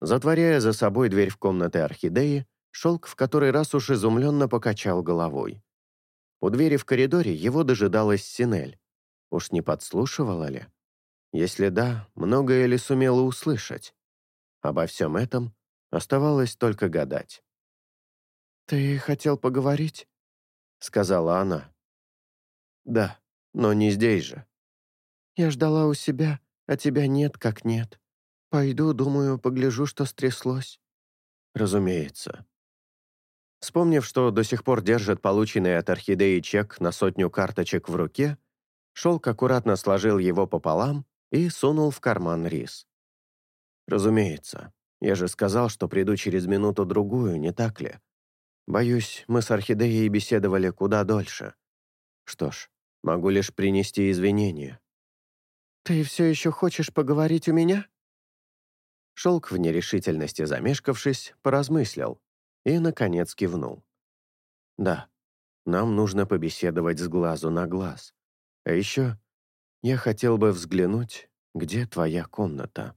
A: Затворяя за собой дверь в комнаты орхидеи, шелк в который раз уж изумленно покачал головой. У двери в коридоре его дожидалась Синель. Уж не подслушивала ли? Если да, многое ли сумела услышать? Обо всем этом оставалось только гадать.
G: «Ты хотел поговорить?» — сказала она.
A: «Да, но не здесь же».
G: «Я ждала у себя, а тебя нет как нет. Пойду, думаю, погляжу, что стряслось».
A: «Разумеется». Вспомнив, что до сих пор держит полученный от орхидеи чек на сотню карточек в руке, Шелк аккуратно сложил его пополам и сунул в карман рис. «Разумеется. Я же сказал, что приду через минуту-другую, не так ли? Боюсь, мы с орхидеей беседовали куда дольше. Что ж, могу лишь принести извинения».
G: «Ты все еще хочешь поговорить у меня?»
A: Шелк в нерешительности замешкавшись, поразмыслил и, наконец, кивнул. «Да, нам нужно побеседовать с глазу на глаз. А еще я хотел бы взглянуть, где твоя комната».